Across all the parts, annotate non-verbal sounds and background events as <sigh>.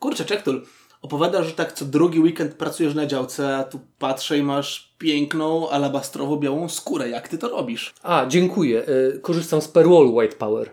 Kurczę, Czektul, opowiadasz, że tak co drugi weekend pracujesz na działce, a tu patrzę i masz piękną, alabastrowo-białą skórę. Jak ty to robisz? A, dziękuję. Y, korzystam z Perwall White Power.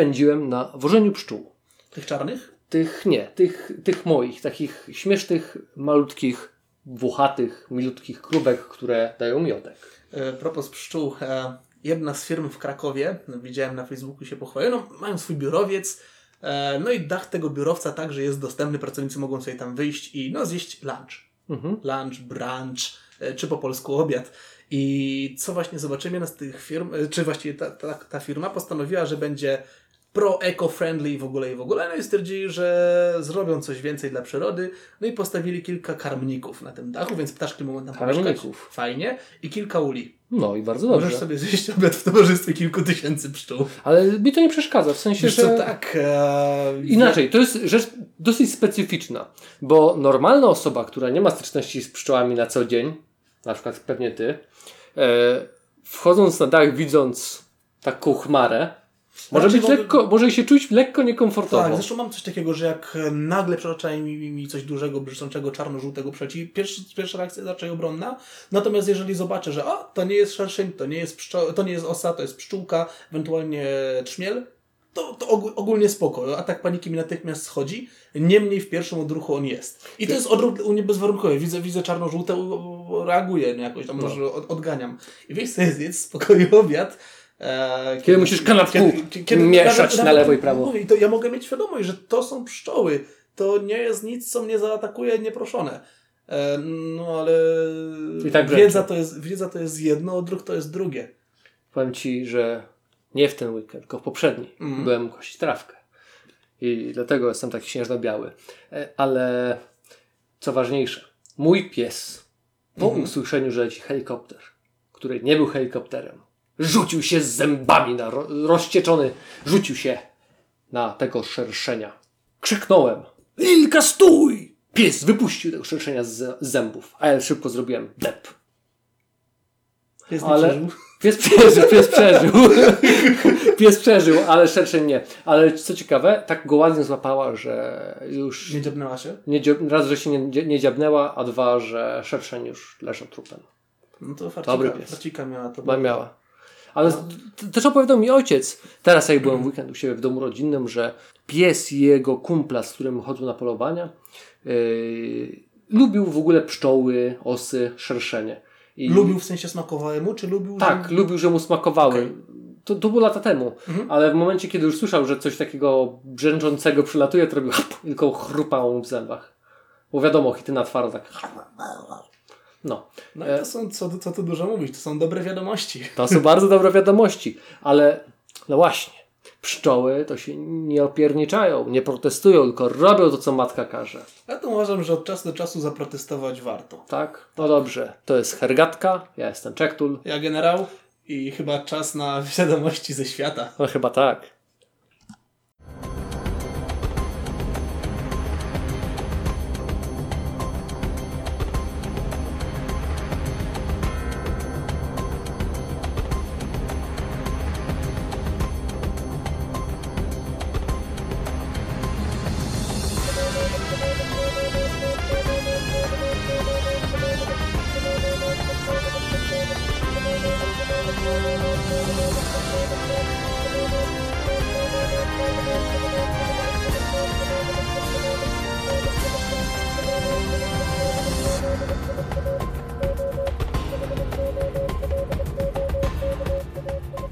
Spędziłem na wożeniu pszczół. Tych czarnych? Tych nie, tych, tych moich, takich śmiesznych, malutkich, włochatych, milutkich krówek, które dają miodek. E, propos pszczół, e, jedna z firm w Krakowie, widziałem na Facebooku się pochwaliła, no, mają swój biurowiec, e, no i dach tego biurowca także jest dostępny, pracownicy mogą sobie tam wyjść i no, zjeść lunch. Mhm. Lunch, brunch, e, czy po polsku obiad. I co właśnie zobaczymy, jedna z tych firm, czy właściwie ta, ta, ta firma postanowiła, że będzie pro-eco-friendly i w ogóle i w ogóle, no i stwierdzili, że zrobią coś więcej dla przyrody, no i postawili kilka karmników na tym dachu, więc ptaszki mogą tam Karmników. fajnie i kilka uli. No i bardzo Możesz dobrze. sobie zjeść obiad w towarzystwie kilku tysięcy pszczół. Ale mi to nie przeszkadza, w sensie, Wiesz że... co, tak. E, Inaczej, to jest rzecz dosyć specyficzna, bo normalna osoba, która nie ma styczności z pszczołami na co dzień, na przykład pewnie ty, e, wchodząc na dach, widząc taką chmarę, może, Znaczy, być mogę- lekko, może się czuć lekko niekomfortowo. Tak, zresztą mam coś takiego, że jak e, nagle przed oczami mi, mi coś dużego, brzydzącego, czarno-żółtego przeleci, pierwszy, pierwsza reakcja jest raczej obronna. Natomiast jeżeli zobaczę, że o, to nie jest szerszeń, to nie jest, pszczo- to nie jest osa, to jest pszczółka, ewentualnie trzmiel, to, to ogó- ogólnie spoko. Atak paniki mi natychmiast schodzi, niemniej w pierwszym odruchu on jest. I to jest odruch u mnie bezwarunkowy. Widzę, widzę czarno-żółte, reaguję, no jakoś tam No. może od, odganiam. I wiesz sobie zjedz spokoju obiad. E, Kiedy musisz kanapku mieszać na lewo i prawo. Mówię, to ja mogę mieć świadomość, że to są pszczoły. To nie jest nic, co mnie zaatakuje nieproszone. E, no ale tak wiedza, to jest, wiedza to jest jedno, odruch to jest drugie. Powiem Ci, że nie w ten weekend, tylko w poprzedni Mhm. byłem kosić trawkę. I dlatego jestem taki śnieżno-biały. E, Ale co ważniejsze, mój pies po Mhm. usłyszeniu, że leci helikopter, który nie był helikopterem, rzucił się z zębami na ro rozcieczony, rzucił się na tego szerszenia. Krzyknąłem, Lilka stój! Pies wypuścił tego szerszenia z zębów, a ja szybko zrobiłem dep. Jest Ale- przeżył. Pies przeżył, pies przeżył. <laughs> pies przeżył, ale szerszeń nie. Ale co ciekawe, tak go ładnie złapała, że już Nie dziabnęła się? nie, raz, że się nie, nie dziabnęła, a dwa, że szerszeń już leżał trupem. No to Dobry farcika, pies. farcika miała to. Miała. Ale też opowiadał mi ojciec, teraz jak byłem w weekend u siebie w domu rodzinnym, że pies jego kumpla, z którym chodził na polowania, yy, lubił w ogóle pszczoły, osy, szerszenie. I Lubił w sensie smakowały mu, czy lubił? Tak, że... lubił, że mu smakowały. Okej. To, to było lata temu, Mhm. ale w momencie, kiedy już słyszał, że coś takiego brzęczącego przylatuje, to robił tylko chrupało mu w zębach. Bo wiadomo, chityna twarda tak. No, No i to są, co, co tu dużo mówić, to są dobre wiadomości. <laughs> to są bardzo dobre wiadomości, ale no właśnie, pszczoły to się nie opierniczają, nie protestują, tylko robią to, co matka każe. Ja to uważam, że od czasu do czasu zaprotestować warto. Tak? No dobrze, to jest hergatka, ja jestem Czektul. Ja generał i chyba czas na wiadomości ze świata. No chyba tak.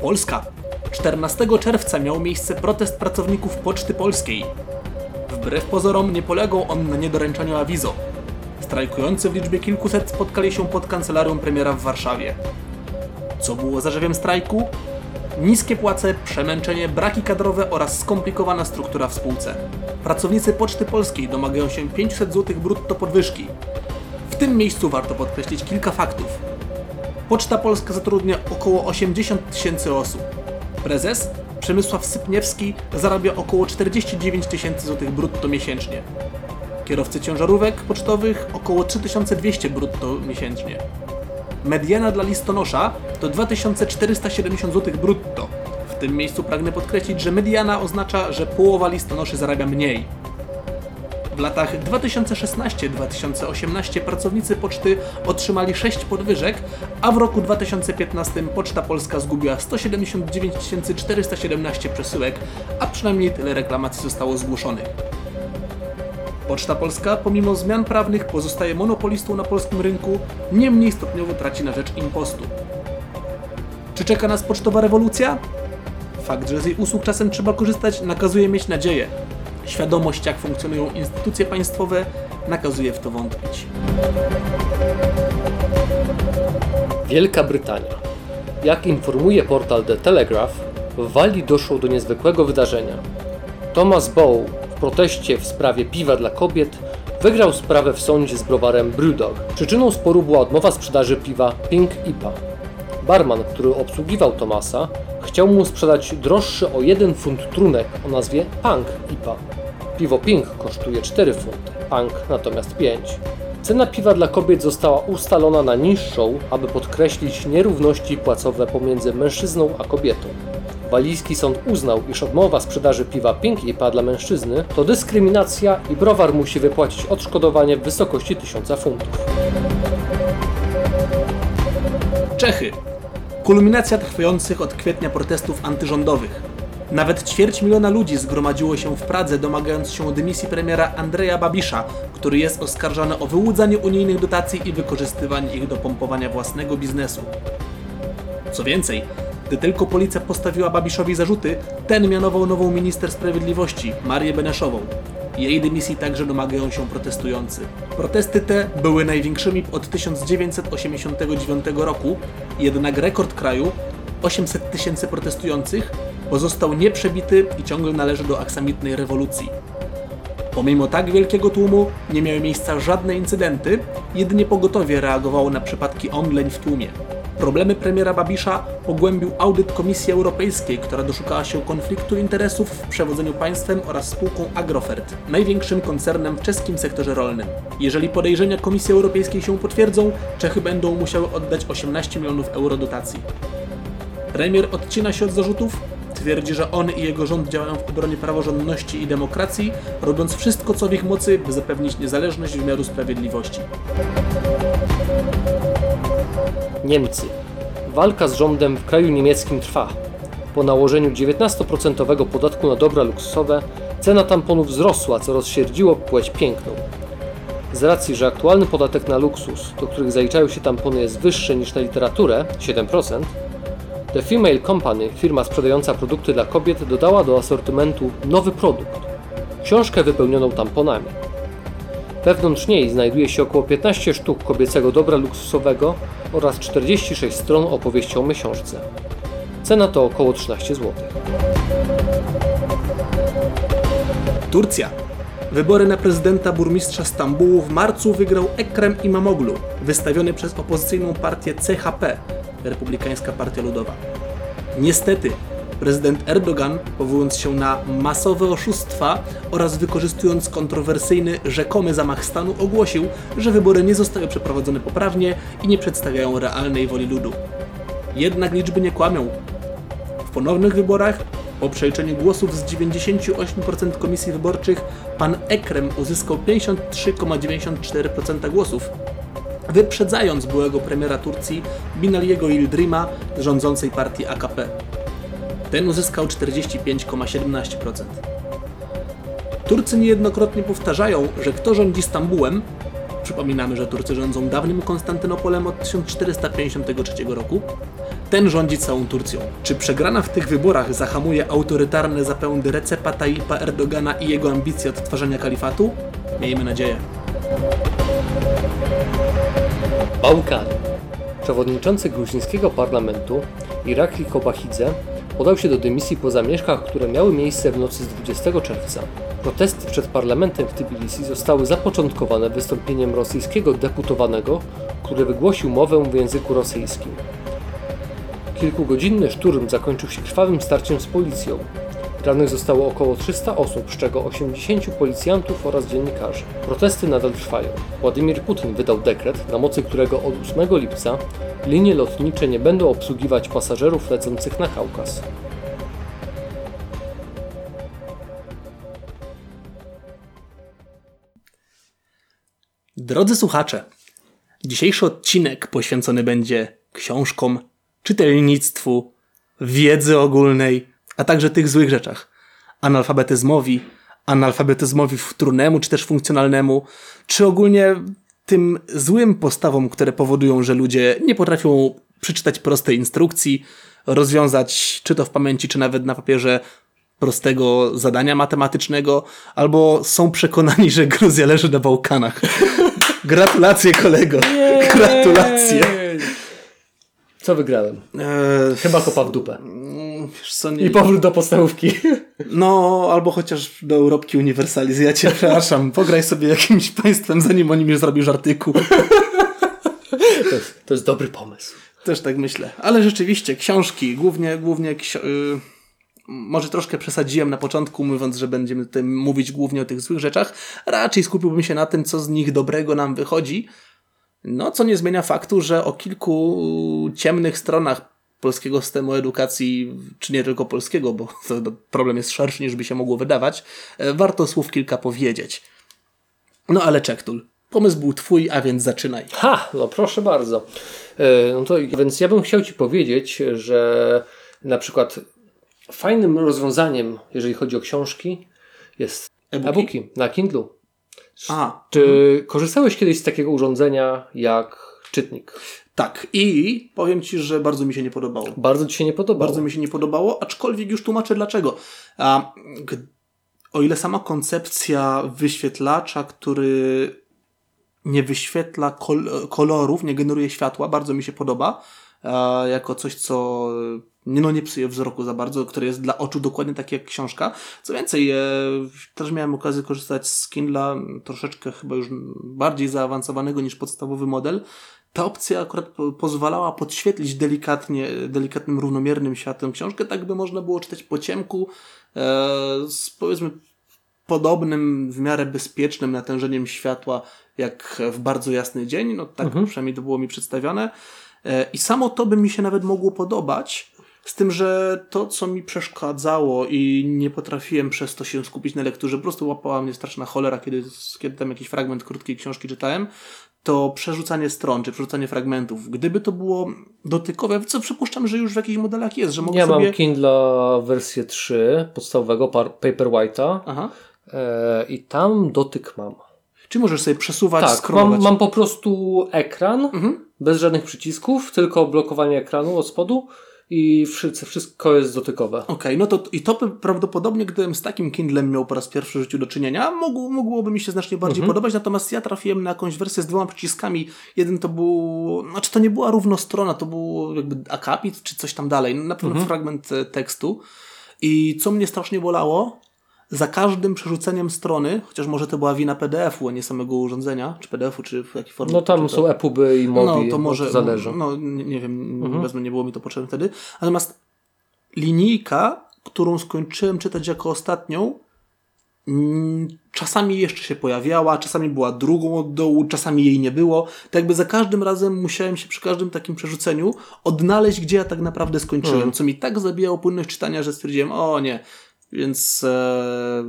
Polska. 14 czerwca miał miejsce protest pracowników Poczty Polskiej. Wbrew pozorom nie polegał on na niedoręczaniu awizo. Strajkujący w liczbie kilkuset spotkali się pod kancelarią premiera w Warszawie. Co było zarzewiem strajku? Niskie płace, przemęczenie, braki kadrowe oraz skomplikowana struktura w spółce. Pracownicy Poczty Polskiej domagają się 500 zł brutto podwyżki. W tym miejscu warto podkreślić kilka faktów. Poczta Polska zatrudnia około 80 tysięcy osób. Prezes Przemysław Sypniewski zarabia około 49 tysięcy złotych brutto miesięcznie. Kierowcy ciężarówek pocztowych około 3200 brutto miesięcznie. Mediana dla listonosza to 2470 zł brutto. W tym miejscu pragnę podkreślić, że mediana oznacza, że połowa listonoszy zarabia mniej. W latach 2016-2018 pracownicy poczty otrzymali 6 podwyżek, a w roku 2015 Poczta Polska zgubiła 179 417 przesyłek, a przynajmniej tyle reklamacji zostało zgłoszonych. Poczta Polska, pomimo zmian prawnych, pozostaje monopolistą na polskim rynku, niemniej stopniowo traci na rzecz impostu. Czy czeka nas pocztowa rewolucja? Fakt, że z jej usług czasem trzeba korzystać, nakazuje mieć nadzieję. Świadomość, jak funkcjonują instytucje państwowe, nakazuje w to wątpić. Wielka Brytania. Jak informuje portal The Telegraph, w Walii doszło do niezwykłego wydarzenia. Thomas Bow w proteście w sprawie piwa dla kobiet wygrał sprawę w sądzie z browarem Brewdog. Przyczyną sporu była odmowa sprzedaży piwa Pink IPA. Barman, który obsługiwał Thomasa, chciał mu sprzedać droższy o 1 funt trunek o nazwie Punk IPA. Piwo Pink kosztuje 4 funty, Punk natomiast 5. Cena piwa dla kobiet została ustalona na niższą, aby podkreślić nierówności płacowe pomiędzy mężczyzną a kobietą. Walijski sąd uznał, iż odmowa sprzedaży piwa Pink IPA dla mężczyzny to dyskryminacja i browar musi wypłacić odszkodowanie w wysokości 1000 funtów. Czechy. Kulminacja trwających od kwietnia protestów antyrządowych. Nawet ćwierć miliona ludzi zgromadziło się w Pradze, domagając się dymisji premiera Andrzeja Babisza, który jest oskarżany o wyłudzanie unijnych dotacji i wykorzystywanie ich do pompowania własnego biznesu. Co więcej, gdy tylko policja postawiła Babiszowi zarzuty, ten mianował nową minister sprawiedliwości, Marię Beneszową. Jej dymisji także domagają się protestujący. Protesty te były największymi od 1989 roku, jednak rekord kraju 800 tysięcy protestujących pozostał nieprzebity i ciągle należy do aksamitnej rewolucji. Pomimo tak wielkiego tłumu nie miały miejsca żadne incydenty, jedynie pogotowie reagowało na przypadki omdleń w tłumie. Problemy premiera Babisza pogłębił audyt Komisji Europejskiej, która doszukała się konfliktu interesów w przewodzeniu państwem oraz spółką Agrofert, największym koncernem w czeskim sektorze rolnym. Jeżeli podejrzenia Komisji Europejskiej się potwierdzą, Czechy będą musiały oddać 18 milionów euro dotacji. Premier odcina się od zarzutów, twierdzi, że on i jego rząd działają w obronie praworządności i demokracji, robiąc wszystko co w ich mocy, by zapewnić niezależność wymiaru sprawiedliwości. Niemcy. Walka z rządem w kraju niemieckim trwa. Po nałożeniu 19% podatku na dobra luksusowe cena tamponów wzrosła, co rozsierdziło płeć piękną. Z racji, że aktualny podatek na luksus, do których zaliczają się tampony, jest wyższy niż na literaturę 7%, The Female Company, firma sprzedająca produkty dla kobiet, dodała do asortymentu nowy produkt książkę wypełnioną tamponami. Wewnątrz niej znajduje się około 15 sztuk kobiecego dobra luksusowego oraz 46 stron opowieści o miesiączce. Cena to około 13 zł. Turcja. Wybory na prezydenta burmistrza Stambułu w marcu wygrał Ekrem Imamoglu, wystawiony przez opozycyjną partię CHP, Republikańska Partia Ludowa. Niestety, prezydent Erdogan, powołując się na masowe oszustwa oraz wykorzystując kontrowersyjny rzekomy zamach stanu, ogłosił, że wybory nie zostały przeprowadzone poprawnie i nie przedstawiają realnej woli ludu. Jednak liczby nie kłamią. W ponownych wyborach, po przeliczeniu głosów z 98% komisji wyborczych, pan Ekrem uzyskał 53,94% głosów, wyprzedzając byłego premiera Turcji Binaliego Yildirima rządzącej partii AKP. Ten uzyskał 45,17%. Turcy niejednokrotnie powtarzają, że kto rządzi Stambułem, przypominamy, że Turcy rządzą dawnym Konstantynopolem od 1453 roku, ten rządzi całą Turcją. Czy przegrana w tych wyborach zahamuje autorytarne zapędy Recepa Tayyipa Erdogana i jego ambicje odtwarzania kalifatu? Miejmy nadzieję. Bałkany. Przewodniczący gruzińskiego parlamentu Irakli Kobachidze podał się do dymisji po zamieszkach, które miały miejsce w nocy z 20 czerwca. Protesty przed parlamentem w Tbilisi zostały zapoczątkowane wystąpieniem rosyjskiego deputowanego, który wygłosił mowę w języku rosyjskim. Kilkugodzinny szturm zakończył się krwawym starciem z policją. Rannych zostało około 300 osób, z czego 80 policjantów oraz dziennikarzy. Protesty nadal trwają. Władimir Putin wydał dekret, na mocy którego od 8 lipca linie lotnicze nie będą obsługiwać pasażerów lecących na Kaukaz. Drodzy słuchacze, dzisiejszy odcinek poświęcony będzie książkom, czytelnictwu, wiedzy ogólnej, a także tych złych rzeczach. Analfabetyzmowi, analfabetyzmowi wtórnemu czy też funkcjonalnemu, czy ogólnie tym złym postawom, które powodują, że ludzie nie potrafią przeczytać prostej instrukcji, rozwiązać czy to w pamięci, czy nawet na papierze prostego zadania matematycznego, albo są przekonani, że Gruzja leży na Bałkanach. <laughs> Gratulacje kolego. Gratulacje. Co wygrałem? Eee, Chyba kopa w dupę. wiesz co, nie, I powrót do podstawówki. no, albo chociaż do Europki Universaliz. Ja cię <laughs> przepraszam. Pograj sobie jakimś państwem, zanim o nim już zrobisz artykuł. To jest, to jest dobry pomysł. Też tak myślę. Ale rzeczywiście, książki, głównie, głównie ksio- y- może troszkę przesadziłem na początku, mówiąc, że będziemy tutaj mówić głównie o tych złych rzeczach. Raczej skupiłbym się na tym, co z nich dobrego nam wychodzi. No, co nie zmienia faktu, że o kilku ciemnych stronach polskiego systemu edukacji, czy nie tylko polskiego, bo problem jest szerszy niż by się mogło wydawać, e, warto słów kilka powiedzieć. No ale Czektul, pomysł był twój, a więc zaczynaj. Ha, no proszę bardzo. E, No to, więc ja bym chciał Ci powiedzieć, że na przykład fajnym rozwiązaniem, jeżeli chodzi o książki, jest E-booki? e-booki na Kindlu. A, Czy korzystałeś kiedyś z takiego urządzenia jak czytnik? tak. I powiem ci, że bardzo mi się nie podobało. Bardzo Ci się nie podobało. Bardzo mi się nie podobało, aczkolwiek już tłumaczę dlaczego. A, o ile sama koncepcja wyświetlacza, który nie wyświetla kol kolorów, nie generuje światła, bardzo mi się podoba. Jako coś, co no, nie psuje wzroku za bardzo, które jest dla oczu dokładnie takie jak książka. Co więcej, e, też miałem okazję korzystać z Kindla, troszeczkę chyba już bardziej zaawansowanego niż podstawowy model. Ta opcja akurat po- pozwalała podświetlić delikatnie, delikatnym, równomiernym światłem książkę, tak by można było czytać po ciemku, e, z powiedzmy podobnym, w miarę bezpiecznym natężeniem światła, jak w bardzo jasny dzień. No tak przynajmniej to było mi przedstawione. E, I samo to by mi się nawet mogło podobać, z tym, że to, co mi przeszkadzało i nie potrafiłem przez to się skupić na lekturze, po prostu łapała mnie straszna cholera, kiedy, kiedy tam jakiś fragment krótkiej książki czytałem, to przerzucanie stron, czy przerzucanie fragmentów. Gdyby to było dotykowe, co przypuszczam, że już w jakichś modelach jest, że mogę Ja sobie... mam Kindle wersję 3 podstawowego Paperwhite'a e, i tam dotyk mam. Czy możesz sobie przesuwać, Tak, scrollować? mam, mam po prostu ekran Mhm. bez żadnych przycisków, tylko blokowanie ekranu od spodu i wszystko jest dotykowe. Okej, no to i to by prawdopodobnie, gdybym z takim Kindlem miał po raz pierwszy w życiu do czynienia, mogło, mogłoby mi się znacznie bardziej podobać, natomiast ja trafiłem na jakąś wersję z dwoma przyciskami. Jeden to był, znaczy to nie była równostrona, to był jakby akapit czy coś tam dalej, no, na pewno fragment e, tekstu. I co mnie strasznie bolało, za każdym przerzuceniem strony, chociaż może to była wina PDF-u, a nie samego urządzenia, czy PDF-u, czy w jakiej formie. No tam to- są epuby i mobi, no to może zależy. No nie, nie wiem, wezmę, nie było mi to potrzebne wtedy. Natomiast linijka, którą skończyłem czytać jako ostatnią, mm, czasami jeszcze się pojawiała, czasami była drugą od dołu, czasami jej nie było. Tak jakby za każdym razem musiałem się przy każdym takim przerzuceniu odnaleźć, gdzie ja tak naprawdę skończyłem, co mi tak zabijało płynność czytania, że stwierdziłem, o nie. Więc e,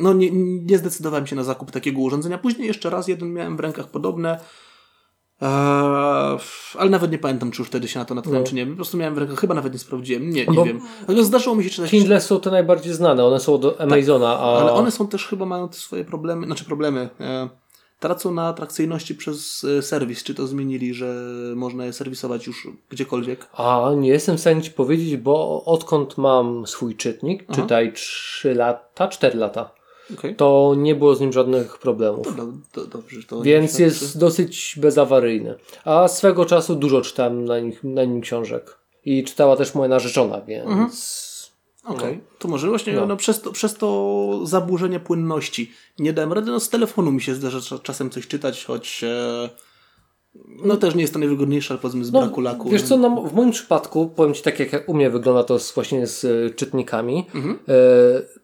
no nie, nie zdecydowałem się na zakup takiego urządzenia. Później jeszcze raz jeden miałem w rękach podobne. Eee, ale nawet nie pamiętam, czy już wtedy się na to natknąłem, czy nie. Po prostu miałem w rękach, chyba nawet nie sprawdziłem. Nie, nie Bo- wiem. Ale zdarzyło mi się czytać. Kindle są te najbardziej znane, one są od Amazona, a Ale one są też chyba mają te swoje problemy, znaczy problemy. E, tracą na atrakcyjności przez e, serwis. Czy to zmienili, że można je serwisować już gdziekolwiek? A nie jestem w stanie Ci powiedzieć, bo odkąd mam swój czytnik, czytaj 3 lata, 4 lata, Okej. to nie było z nim żadnych problemów. Do, do, dobrze, Więc jest dosyć bezawaryjny. A swego czasu dużo czytałem na, nich, na nim książek. I czytała też moja narzeczona, więc. Okej, to może właśnie No. no. przez, to, przez to zaburzenie płynności nie dałem rady. No z telefonu mi się zdarza cza- czasem coś czytać, choć e, No też nie jest to najwygodniejsze, ale powiedzmy z braku laku. No, Wiesz co, no, w moim przypadku, powiem Ci tak jak u mnie wygląda to z, właśnie z y, czytnikami, Mhm. e,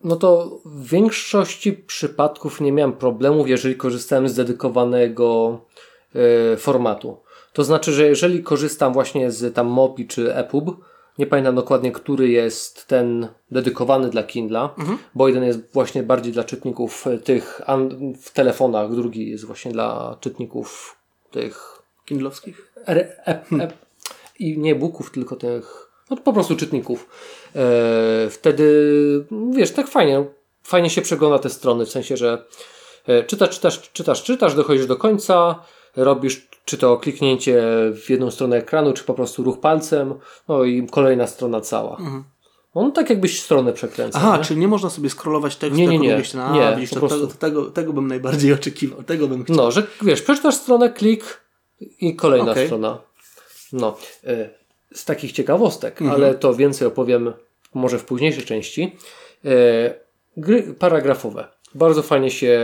no to w większości przypadków nie miałem problemów, jeżeli korzystałem z dedykowanego e, formatu. To znaczy, że jeżeli korzystam właśnie z tam Mopi czy EPUB, nie pamiętam dokładnie, który jest ten dedykowany dla Kindla, Mhm. bo jeden jest właśnie bardziej dla czytników e, tych w telefonach, drugi jest właśnie dla czytników tych Kindlowskich? R, e, e, i nie booków, tylko tych no po prostu czytników. E, wtedy wiesz, tak fajnie, fajnie się przegląda te strony, w sensie, że e, czytasz, czytasz, czytasz, czytasz, dochodzisz do końca, robisz czy to kliknięcie w jedną stronę ekranu, czy po prostu ruch palcem, no i kolejna strona cała. On tak jakbyś stronę przekręcał. Aha, nie? czyli nie można sobie scrollować tekstu Nie, nie, nie. A, Nie, widzisz, to, to, tego, tego bym najbardziej <laughs> oczekiwał. Tego bym chciał. No, że wiesz, przeczytasz stronę, klik i kolejna Okej. strona. No, y, z takich ciekawostek, Mhm. ale to więcej opowiem może w późniejszej części. Y, gry paragrafowe. Bardzo fajnie się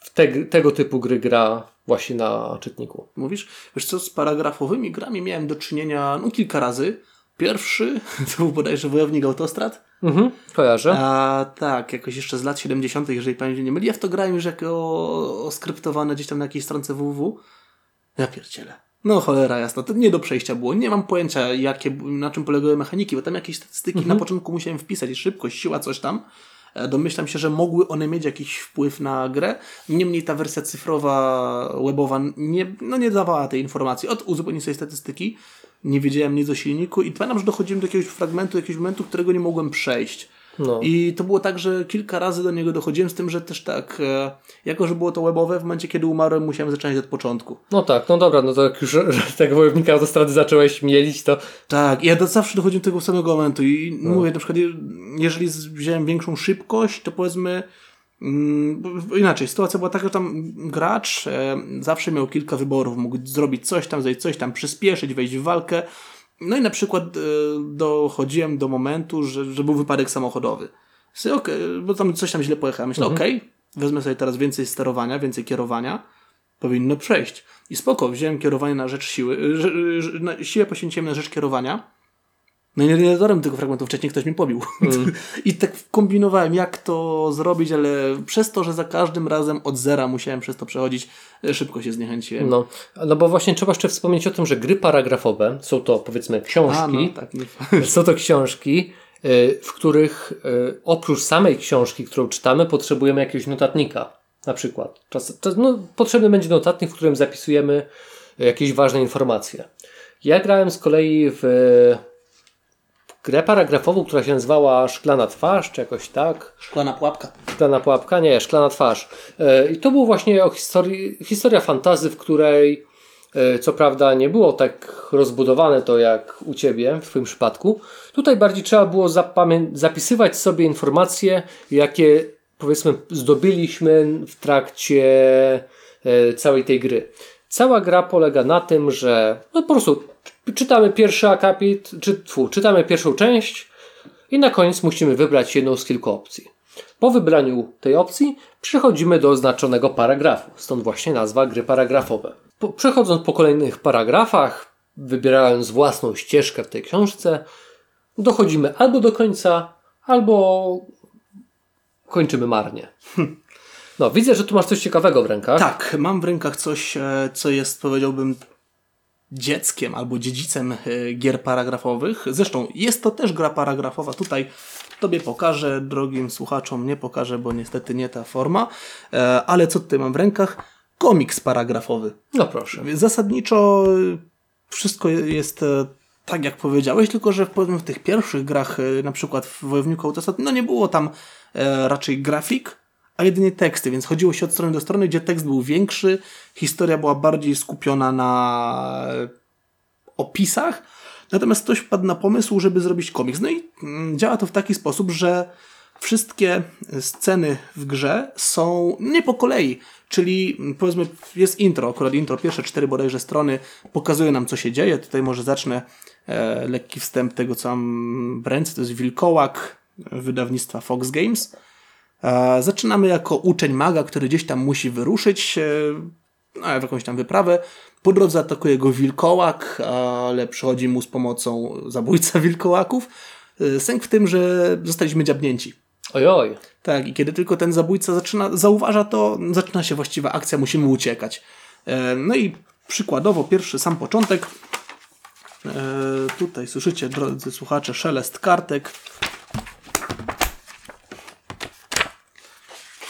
w te, tego typu gry gra właśnie na czytniku. Mówisz? Wiesz co, z paragrafowymi grami miałem do czynienia no, kilka razy. Pierwszy <laughs> to był bodajże Wojownik Autostrad. Mhm, kojarzę. A tak, jakoś jeszcze z lat 70., jeżeli pamięć nie myli. Ja w to grałem już jako oskryptowane gdzieś tam na jakiejś stronce www. Ja pierdzielę. No cholera jasna, to nie do przejścia było. Nie mam pojęcia, jakie, na czym polegały mechaniki, bo tam jakieś statystyki na początku musiałem wpisać, szybkość, siła, coś tam. E, Domyślam się, że mogły one mieć jakiś wpływ na grę. Niemniej ta wersja cyfrowa, webowa nie, no nie dawała tej informacji. Od uzupełnienia sobie statystyki nie wiedziałem nic o silniku i pamiętam, że dochodziłem do jakiegoś fragmentu, jakiegoś momentu, którego nie mogłem przejść. No. I to było tak, że kilka razy do niego dochodziłem z tym, że też tak, e, jako że było to webowe, w momencie kiedy umarłem musiałem zacząć od początku. No tak, no dobra, no to jak już <laughs> tego wojownika autostrady zacząłeś mielić, to Tak, ja do, zawsze dochodziłem do tego samego momentu i mówię, na przykład je- jeżeli wziąłem większą szybkość, to powiedzmy mm, inaczej, sytuacja była taka, że tam gracz e, zawsze miał kilka wyborów, mógł zrobić coś tam, zejść coś tam, przyspieszyć, wejść w walkę. No i na przykład e, dochodziłem do momentu, że, że był wypadek samochodowy. Sobie, okej, bo tam coś tam źle pojechałem. Myślę, okej, wezmę sobie teraz więcej sterowania, więcej kierowania, powinno przejść. I spoko, wziąłem kierowanie na rzecz siły, na, siłę poświęciłem na rzecz kierowania. No i realizatorem tego fragmentu wcześniej ktoś mnie pobił. <laughs> I tak kombinowałem, jak to zrobić, ale przez to, że za każdym razem od zera musiałem przez to przechodzić, e, szybko się zniechęciłem. no, no bo właśnie trzeba jeszcze wspomnieć o tym, że gry paragrafowe są to powiedzmy książki, A, no, tak, nie, <laughs> Są to książki, y, w których y, oprócz samej książki, którą czytamy, potrzebujemy jakiegoś notatnika. Na przykład. Czas, to, no, potrzebny będzie notatnik, w którym zapisujemy jakieś ważne informacje. Ja grałem z kolei w grę paragrafową, która się nazywała Szklana Twarz, czy jakoś tak. szklana pułapka. Szklana pułapka? Nie, szklana twarz. E, I to był właśnie o historii, historia fantazy, w której e, co prawda nie było tak rozbudowane to jak u Ciebie, w Twoim przypadku. Tutaj bardziej trzeba było zapisywać sobie informacje, jakie powiedzmy zdobyliśmy w trakcie e, całej tej gry. Cała gra polega na tym, że no po prostu czytamy pierwszy akapit, czy, tfu, czytamy pierwszą część i na koniec musimy wybrać jedną z kilku opcji. Po wybraniu tej opcji przechodzimy do oznaczonego paragrafu, stąd właśnie nazwa gry paragrafowe. Po, przechodząc po kolejnych paragrafach, wybierając własną ścieżkę w tej książce, dochodzimy albo do końca, albo kończymy marnie. No, widzę, że tu masz coś ciekawego w rękach. Tak, mam w rękach coś, e, co jest, powiedziałbym, dzieckiem albo dziedzicem e, gier paragrafowych. Zresztą jest to też gra paragrafowa. Tutaj Tobie pokażę, drogim słuchaczom nie pokażę, bo niestety nie ta forma. E, Ale co tutaj mam w rękach? Komiks paragrafowy. No proszę. Zasadniczo y, wszystko jest e, tak, jak powiedziałeś, tylko że w, tych pierwszych grach, e, na przykład w Wojowniku Autostrad, no nie było tam e, raczej grafik, a jedynie teksty, więc chodziło się od strony do strony, gdzie tekst był większy, historia była bardziej skupiona na opisach, natomiast ktoś wpadł na pomysł, żeby zrobić komiks. No i mm, działa to w taki sposób, że wszystkie sceny w grze są nie po kolei, czyli mm, powiedzmy jest intro, akurat intro, pierwsze cztery bodajże strony pokazuje nam co się dzieje. Tutaj może zacznę e, lekki wstęp tego co mam w ręce, to jest Wilkołak wydawnictwa Fox Games. E, zaczynamy jako uczeń maga, który gdzieś tam musi wyruszyć. E, no, w jakąś tam wyprawę. Po drodze atakuje go wilkołak, ale przychodzi mu z pomocą zabójca <laughs> wilkołaków. Y, Sęk w tym, że zostaliśmy dziabnięci. Ojoj. Tak, i kiedy tylko ten zabójca zaczyna, zauważa to, zaczyna się właściwa akcja, musimy uciekać. E, No i przykładowo, pierwszy sam początek. E, Tutaj słyszycie, drodzy słuchacze, szelest kartek.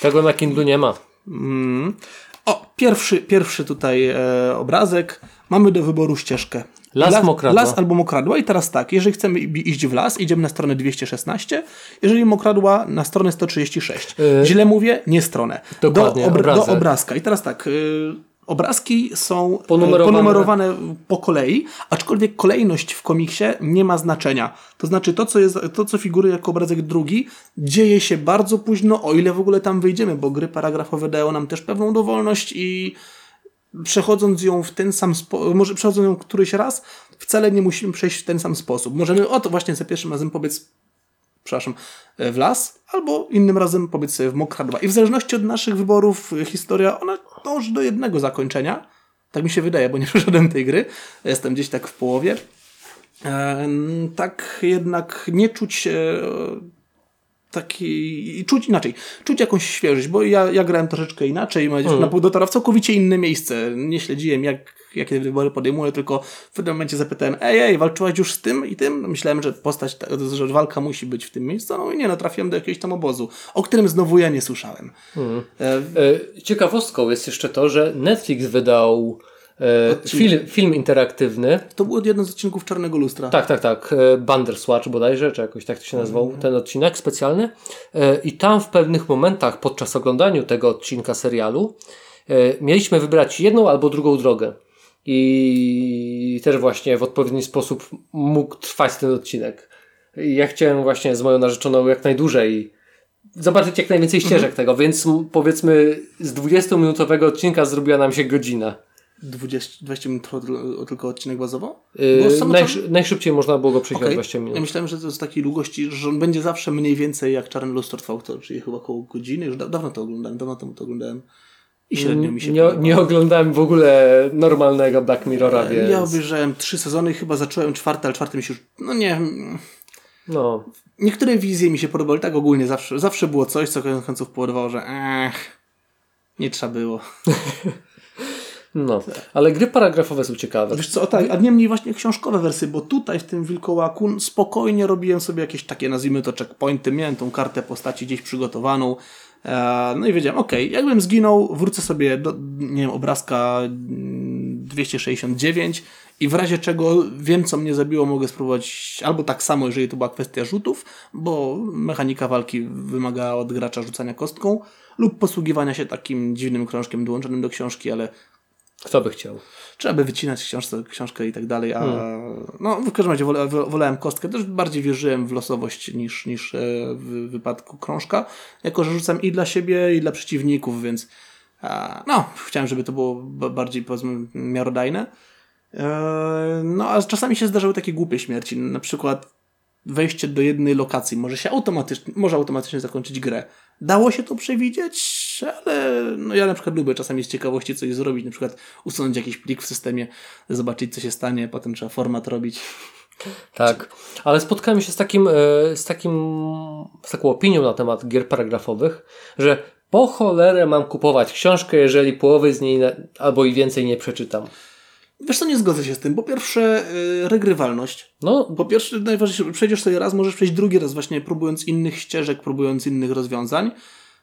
Tego na Kindle nie ma. Mm. O, pierwszy, pierwszy tutaj e, obrazek. Mamy do wyboru ścieżkę. Las, mokradła. Las albo mokradła. I teraz tak, jeżeli chcemy iść w las, idziemy na stronę 216. Jeżeli mokradła, na stronę 136. Yy. Źle mówię, nie stronę. Dokładnie, do, obrazek. do obrazka. I teraz tak, y, obrazki są e, Ponumerowane. ponumerowane po kolei, aczkolwiek kolejność w komiksie nie ma znaczenia. To znaczy to, co, jest, to, co figuruje jako obrazek drugi, dzieje się bardzo późno, o ile w ogóle tam wyjdziemy, bo gry paragrafowe dają nam też pewną dowolność i przechodząc ją w ten sam sposób, może przechodząc ją któryś raz, wcale nie musimy przejść w ten sam sposób. Możemy, o to właśnie za pierwszym razem powiedz, przepraszam, e, w las, albo innym razem powiedz sobie w mokradła. I w zależności od naszych wyborów e, historia, ona dąży do jednego zakończenia. Tak mi się wydaje, bo nie <laughs> przeszedłem tej gry. Jestem gdzieś tak w połowie. E, tak jednak nie czuć e, taki, czuć inaczej, czuć jakąś świeżość, bo ja, ja grałem troszeczkę inaczej, moja dziewczyna dotarła w całkowicie inne miejsce, nie śledziłem jak, jakie wybory podejmuje, tylko w pewnym momencie zapytałem, ej, ej, walczyłaś już z tym i tym? Myślałem, że postać, ta- że walka musi być w tym miejscu, no i nie, no trafiłem do jakiegoś tam obozu, o którym znowu ja nie słyszałem. Mhm. E, E, Ciekawostką jest jeszcze to, że Netflix wydał e, film, film interaktywny. to był jeden z odcinków Czarnego Lustra. Tak, tak, tak. e, Banderswatch bodajże, czy jakoś tak to się nazywał, ten odcinek specjalny. I tam w pewnych momentach podczas oglądania tego odcinka serialu mieliśmy wybrać jedną albo drugą drogę. I też właśnie w odpowiedni sposób mógł trwać ten odcinek. Ja chciałem właśnie z moją narzeczoną jak najdłużej zobaczyć jak najwięcej ścieżek tego, więc powiedzmy z 20-minutowego odcinka zrobiła nam się godzina. 20, 20 minut tylko- odcinek bazowo? Yy, najsz- najszybciej można było go przejść na Okej. 20 minut. Ja myślałem, że to jest takiej długości, że on będzie zawsze mniej więcej jak Czarny Lustro trwał, to, czyli chyba około godziny. Już da, dawno to oglądałem, dawno temu to oglądałem. I średnio mi się nie, podobało. nie oglądałem w ogóle normalnego Black Mirrora, więc... Ja obejrzałem trzy sezony, chyba zacząłem czwarty, ale czwarty mi się już... No nie mm, No, Niektóre wizje mi się podobały, tak ogólnie zawsze, zawsze było coś, co koniec końców powodowało, że ech, nie trzeba było. <laughs> no. Ale gry paragrafowe są ciekawe. Wiesz co, tak, a niemniej właśnie książkowe wersje, bo tutaj w tym Wilkołaku spokojnie robiłem sobie jakieś takie, nazwijmy to checkpointy, miałem tą kartę postaci gdzieś przygotowaną, e, no i wiedziałem, okej, jakbym zginął, wrócę sobie do, nie wiem, obrazka mm, 269 i w razie czego wiem, co mnie zabiło, mogę spróbować albo tak samo, jeżeli to była kwestia rzutów, bo mechanika walki wymagała od gracza rzucania kostką, lub posługiwania się takim dziwnym krążkiem dołączonym do książki, ale Kto by chciał? Trzeba by wycinać książkę, książkę i tak dalej, a no w każdym razie wolę, wolałem kostkę, też bardziej wierzyłem w losowość niż, niż e, w wypadku krążka, jako że rzucam i dla siebie i dla przeciwników, więc no, chciałem, żeby to było ba- bardziej powiedzmy miarodajne. E, no a czasami się zdarzały takie głupie śmierci, na przykład wejście do jednej lokacji może się automatycznie, może automatycznie zakończyć grę. Dało się to przewidzieć, ale no ja na przykład lubię czasami z ciekawości coś zrobić, na przykład usunąć jakiś plik w systemie, zobaczyć co się stanie, potem trzeba format robić. Tak. Ale spotkałem się z takim, e, z takim, z taką opinią na temat gier paragrafowych, że po cholerę mam kupować książkę, jeżeli połowy z niej albo i więcej nie przeczytam. Wiesz co, nie zgodzę się z tym. Po pierwsze, yy, regrywalność. No, Po pierwsze, najważniejsze, przejdziesz sobie raz, możesz przejść drugi raz właśnie próbując innych ścieżek, próbując innych rozwiązań.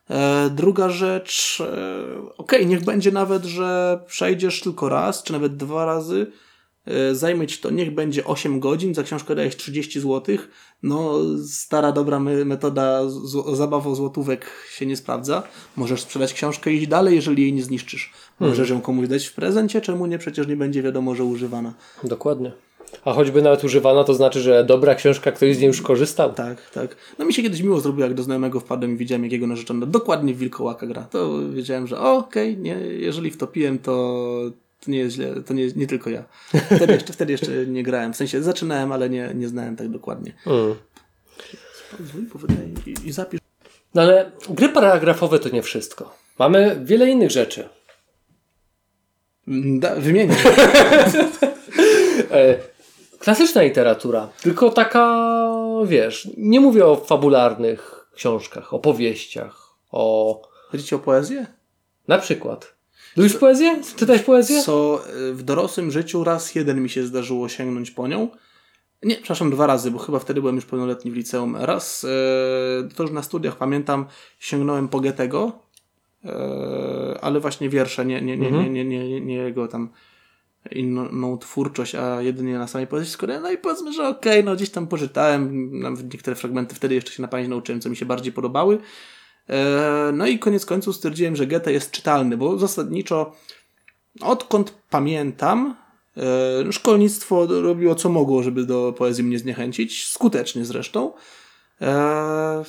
E, druga rzecz, e, okej, niech będzie nawet, że przejdziesz tylko raz, czy nawet dwa razy, zajmie ci to, niech będzie 8 godzin, za książkę dajesz 30 zł. No, stara, dobra me- metoda z, zabawą złotówek się nie sprawdza. Możesz sprzedać książkę i iść dalej, jeżeli jej nie zniszczysz. Możesz ją komuś dać w prezencie, czemu nie? Przecież nie będzie wiadomo, że używana. dokładnie. A choćby nawet używana, to znaczy, że dobra książka, ktoś z niej już korzystał. Tak, tak. No mi się kiedyś miło zrobiło, jak do znajomego wpadłem i widziałem, jak jego narzeczona dokładnie w Wilkołaka gra. To wiedziałem, że okej, nie, jeżeli wtopiłem, to, to nie jest źle, to nie, nie tylko ja. Wtedy jeszcze, wtedy jeszcze nie grałem. W sensie zaczynałem, ale nie, nie znałem tak dokładnie. Mm. I, i zapisz. No ale gry paragrafowe to nie wszystko. Mamy wiele innych rzeczy. Da, wymienię. <laughs> E, klasyczna literatura, tylko taka, wiesz, nie mówię o fabularnych książkach, o powieściach, o... Chodzi o poezję? Na przykład. Lubisz poezję? Czytałeś poezję? Co y, w dorosłym życiu raz jeden mi się zdarzyło sięgnąć po nią. Nie, przepraszam, dwa razy, bo chyba wtedy byłem już pełnoletni w liceum. Raz, e, to już na studiach pamiętam, sięgnąłem po Goethego, e, ale właśnie wiersze, nie, nie, nie, nie, nie, nie, nie, nie jego tam inną twórczość, a jedynie na samej poezji skoro No i powiedzmy, że okej, no gdzieś tam poczytałem, nawet niektóre fragmenty wtedy jeszcze się na pamięć nauczyłem, co mi się bardziej podobały. E, No i koniec końców stwierdziłem, że Goethe jest czytalny, bo zasadniczo odkąd pamiętam, e, szkolnictwo robiło co mogło, żeby do poezji mnie zniechęcić, skutecznie zresztą. E,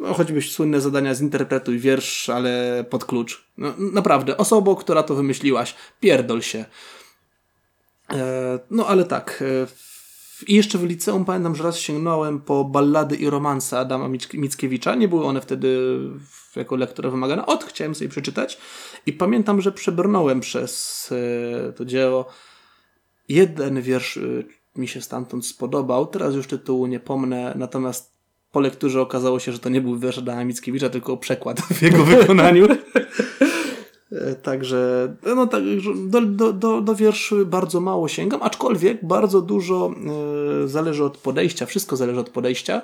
No, choćby słynne zadania zinterpretuj wiersz, ale pod klucz. No, naprawdę, osobą, która to wymyśliłaś, pierdol się. No ale tak. I jeszcze w liceum pamiętam, że raz sięgnąłem po ballady i romanse Adama Mick- Mickiewicza. Nie były one wtedy jako lektora wymagane. Od chciałem sobie przeczytać. I pamiętam, że przebrnąłem przez e, to dzieło. Jeden wiersz e, mi się stamtąd spodobał. Teraz już tytułu nie pomnę. Natomiast po lekturze okazało się, że to nie był wiersz Adama Mickiewicza, tylko przekład w jego <laughs> wykonaniu. E, Także no tak, do, do, do, do wierszy bardzo mało sięgam, aczkolwiek bardzo dużo e, zależy od podejścia, wszystko zależy od podejścia.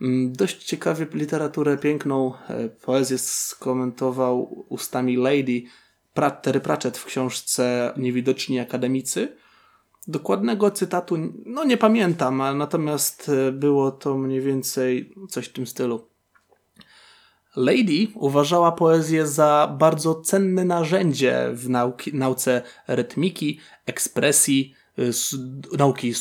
Mm, Dość ciekawie literaturę piękną, e, poezję skomentował ustami Lady Terry Pratchett w książce Niewidoczni Akademicy. Dokładnego cytatu no nie pamiętam, natomiast e, było to mniej więcej coś w tym stylu. Lady uważała poezję za bardzo cenne narzędzie w nauki, nauce rytmiki, ekspresji, y, nauki,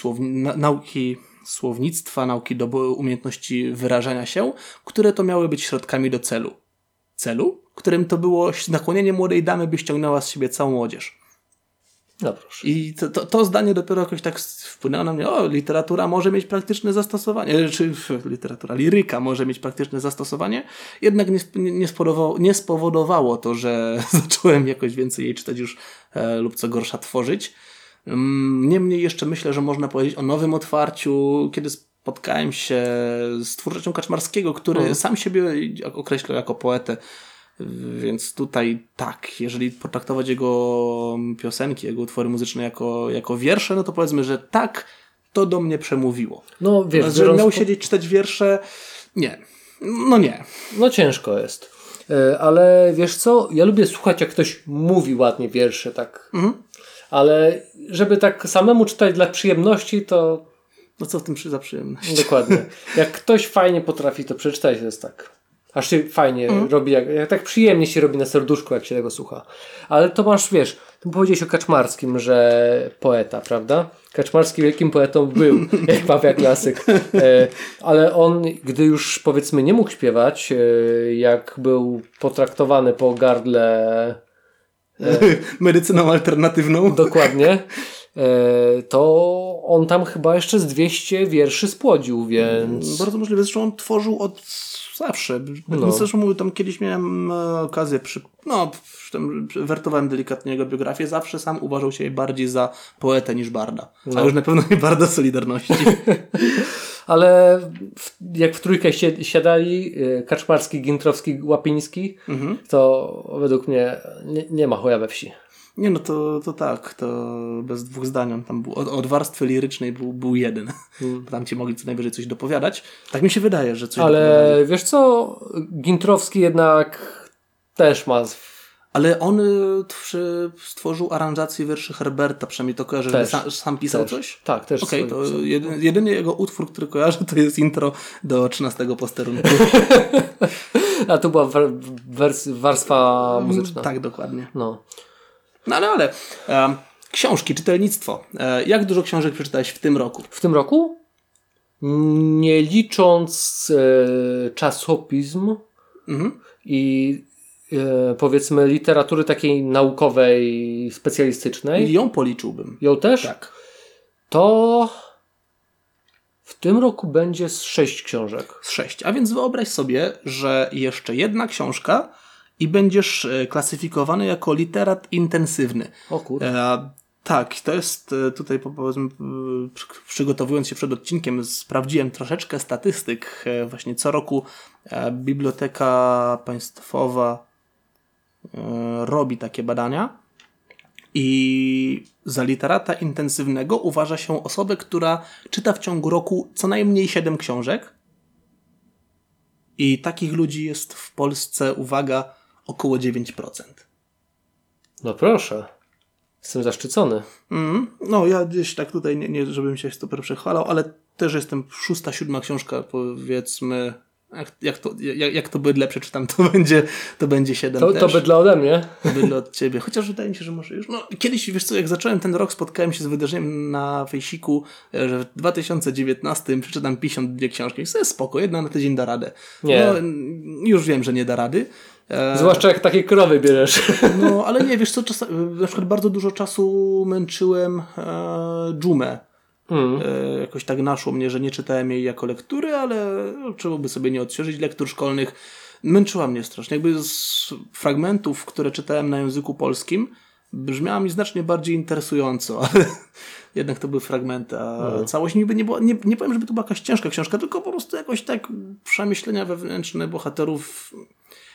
nauki słownictwa, nauki do umiejętności wyrażania się, które to miały być środkami do celu. Celu, którym to było nakłonienie młodej damy, by ściągnęła z siebie całą młodzież. No proszę. I to, to, to zdanie dopiero jakoś tak wpłynęło na mnie, o, literatura może mieć praktyczne zastosowanie, czy f, literatura, liryka może mieć praktyczne zastosowanie, jednak nie, nie, spowodowało, nie spowodowało to, że <laughs> zacząłem jakoś więcej jej czytać już e, lub co gorsza tworzyć. Mm, Niemniej jeszcze myślę, że można powiedzieć o nowym otwarciu, kiedy spotkałem się z twórczością Kaczmarskiego, który sam siebie określał jako poetę. Więc tutaj tak, jeżeli potraktować jego piosenki, jego utwory muzyczne jako, jako wiersze, no to powiedzmy, że tak, to do mnie przemówiło. No wiesz, że biorąc miał siedzieć, czytać wiersze, nie. No nie. No ciężko jest. E, Ale wiesz co? Ja lubię słuchać, jak ktoś mówi ładnie wiersze, tak. Ale żeby tak samemu czytać dla przyjemności, to No co w tym przy za przyjemność? dokładnie. Jak ktoś fajnie potrafi to przeczytać, to jest tak. Aż się fajnie robi, jak, jak tak przyjemnie się robi na serduszku, jak się tego słucha. Ale to masz, wiesz, tu powiedziałeś o Kaczmarskim, że poeta, prawda? Kaczmarski wielkim poetą był, <laughs> jak mawia klasyk. E, ale on, gdy już powiedzmy nie mógł śpiewać, e, jak był potraktowany po gardle <laughs> Medycyną alternatywną. dokładnie, e, to on tam chyba jeszcze z 200 wierszy spłodził, więc... Bardzo możliwe, zresztą on tworzył od zawsze. No. Zresztą mówię, tam kiedyś miałem e, okazję, przy, no, tym wertowałem delikatnie jego biografię, zawsze sam uważał się bardziej za poetę niż barda. No. A już na pewno nie barda Solidarności. <laughs> Ale w, jak w trójkę si- siadali y, Kaczmarski, Gintrowski, Łapiński, to według mnie nie, nie ma chuja we wsi. Nie no, to, to tak, to bez dwóch zdań. On tam był, od, od warstwy lirycznej był, był jeden. Tam ci mogli co najwyżej coś dopowiadać. Tak mi się wydaje, że coś. Ale wiesz co, Gintrowski jednak też ma... Ale on y, tw- stworzył aranżację wierszy Herberta, przynajmniej to kojarzę, że Też. sam, sam pisał Też. coś? Tak, też Okej, swoje to jedyny, jedyny jego utwór, który kojarzę, to jest intro do 13 posterunku. <laughs> A tu była wer, warstwa muzyczna. tak, dokładnie. No. No ale, ale książki, czytelnictwo. E, jak dużo książek przeczytałeś w tym roku? W tym roku, nie licząc e, czasopism Mhm. i e, powiedzmy literatury takiej naukowej, specjalistycznej, Ją policzyłbym. ją też, Tak. to w tym roku będzie z sześć książek. Z sześć. A więc wyobraź sobie, że jeszcze jedna książka i będziesz e, klasyfikowany jako literat intensywny. O kur... E, tak, to jest e, tutaj po- powiedzmy, przy- przygotowując się przed odcinkiem, sprawdziłem troszeczkę statystyk. E, Właśnie co roku Biblioteka Państwowa robi takie badania i za literata intensywnego uważa się osobę, która czyta w ciągu roku co najmniej 7 książek. I takich ludzi jest w Polsce, uwaga, około 9%. No proszę. Jestem zaszczycony. Mm, no, ja gdzieś tak tutaj, nie, nie żebym się super przechwalał, ale też jestem szósta, siódma książka, powiedzmy. Jak, jak, to, jak, jak to bydle przeczytam, to <laughs> będzie, to będzie siedem To, też. to bydle ode mnie. bydle od ciebie. Chociaż wydaje mi się, że może już. No, kiedyś, wiesz co, jak zacząłem ten rok, spotkałem się z wydarzeniem na fejsiku, e, że w 2019 przeczytam 52 książki. I sobie spoko, jedna na tydzień da radę. Nie. No, już wiem, że nie da rady. E, Zwłaszcza jak takie krowy bierzesz. <laughs> no, ale nie, wiesz co, czasami, na przykład bardzo dużo czasu męczyłem e, Dżumę. Mm. E, jakoś tak naszło mnie, że nie czytałem jej jako lektury, ale trzeba by sobie nie odświeżyć lektur szkolnych. Męczyła mnie strasznie. Jakby z fragmentów, które czytałem na języku polskim, brzmiała mi znacznie bardziej interesująco, ale <laughs> jednak to były fragmenty, a całość niby nie była, nie, nie powiem, żeby to była jakaś ciężka książka, tylko po prostu jakoś tak przemyślenia wewnętrzne bohaterów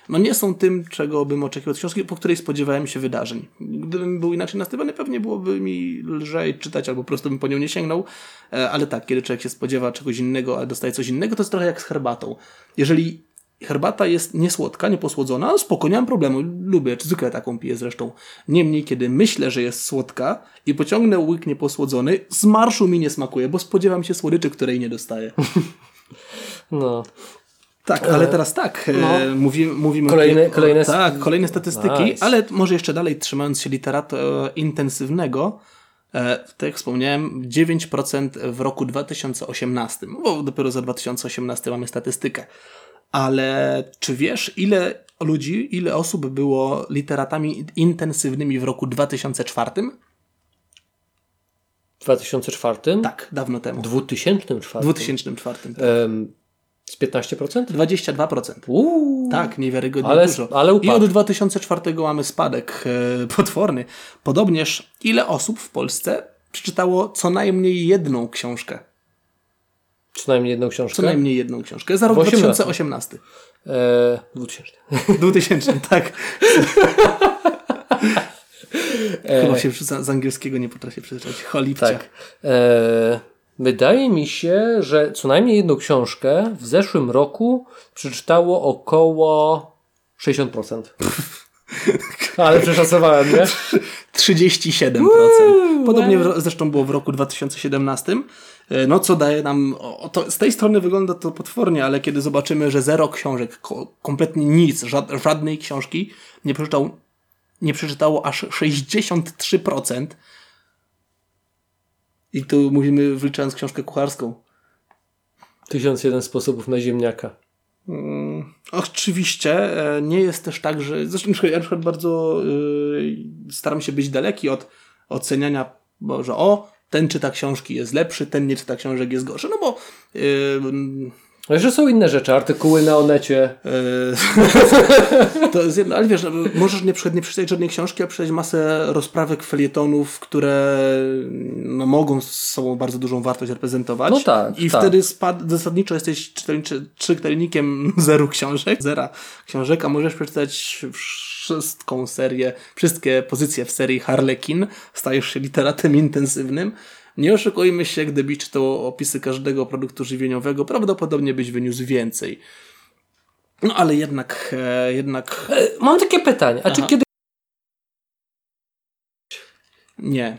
no nie są tym, czego bym oczekiwał od książki, po której spodziewałem się wydarzeń. Gdybym był inaczej nastawiony, pewnie byłoby mi lżej czytać, albo po prostu bym po nią nie sięgnął, E, ale tak, kiedy człowiek się spodziewa czegoś innego, a dostaje coś innego, to jest trochę jak z herbatą. Jeżeli herbata jest niesłodka, nieposłodzona, spoko, nie mam problemu, lubię, czy zwykle taką piję zresztą. Niemniej, kiedy myślę, że jest słodka i pociągnę łyk nieposłodzony, z marszu mi nie smakuje, bo spodziewam się słodyczy, której nie dostaję. <laughs> No. Tak, ale teraz tak. e, no. Mówi, mówimy Kolejne- o, kolejne tak, kolejne statystyki, Nice. ale może jeszcze dalej, trzymając się literatu e, intensywnego, e, tak jak wspomniałem, 9% w roku 2018, bo dopiero za 2018 mamy statystykę. Ale czy wiesz, ile ludzi, ile osób było literatami intensywnymi w roku 2004? W 2004? Tak, dawno temu. W 2004? W 2004. Z 15%? 22%. Uuu. Tak, niewiarygodnie Ale- dużo. ale I od 2004 mamy spadek e, <laughs> potworny. Podobnież, ile osób w Polsce przeczytało co najmniej jedną książkę? Co najmniej jedną książkę? Co najmniej jedną książkę. Za rok W 18. 2018. E, 2000. 2000, <laughs> tak. Chyba się z, z angielskiego nie potrafię przeczytać. Cholipcia. Tak. E, wydaje mi się, że co najmniej jedną książkę w zeszłym roku przeczytało około 60%. <laughs> Ale przeszacowałem, nie? 37%. Podobnie w, zresztą było w roku 2017. E, No, co daje nam. O, to, z tej strony wygląda to potwornie, ale kiedy zobaczymy, że zero książek, ko, kompletnie nic, żad, żadnej książki nie przeczytał, nie przeczytało aż 63%. I tu mówimy wliczając książkę kucharską. 1001 sposobów na ziemniaka. Mm, Oczywiście e, nie jest też tak, że. Zresztą ja na przykład bardzo y, staram się być daleki od oceniania, bo, że o, ten czyta książki jest lepszy, ten nie czyta książek jest gorszy. No bo y, Że są inne rzeczy, artykuły na Onecie. y, <laughs> to jest jedno, ale wiesz, możesz nie, nie przeczytać żadnej książki, a przeczytać masę rozprawek, felietonów, które no, mogą z sobą bardzo dużą wartość reprezentować. No tak, I tak. wtedy spad, zasadniczo jesteś czytelnikiem <laughs> zeru książek, zera książek, a możesz przeczytać wszystką serię, wszystkie pozycje w serii Harlekin, stajesz się literatem intensywnym. Nie oszukujmy się, gdybyś czytał opisy każdego produktu żywieniowego, prawdopodobnie byś wyniósł więcej. No ale jednak, e, jednak E, mam takie pytanie. A czy Aha. kiedy nie.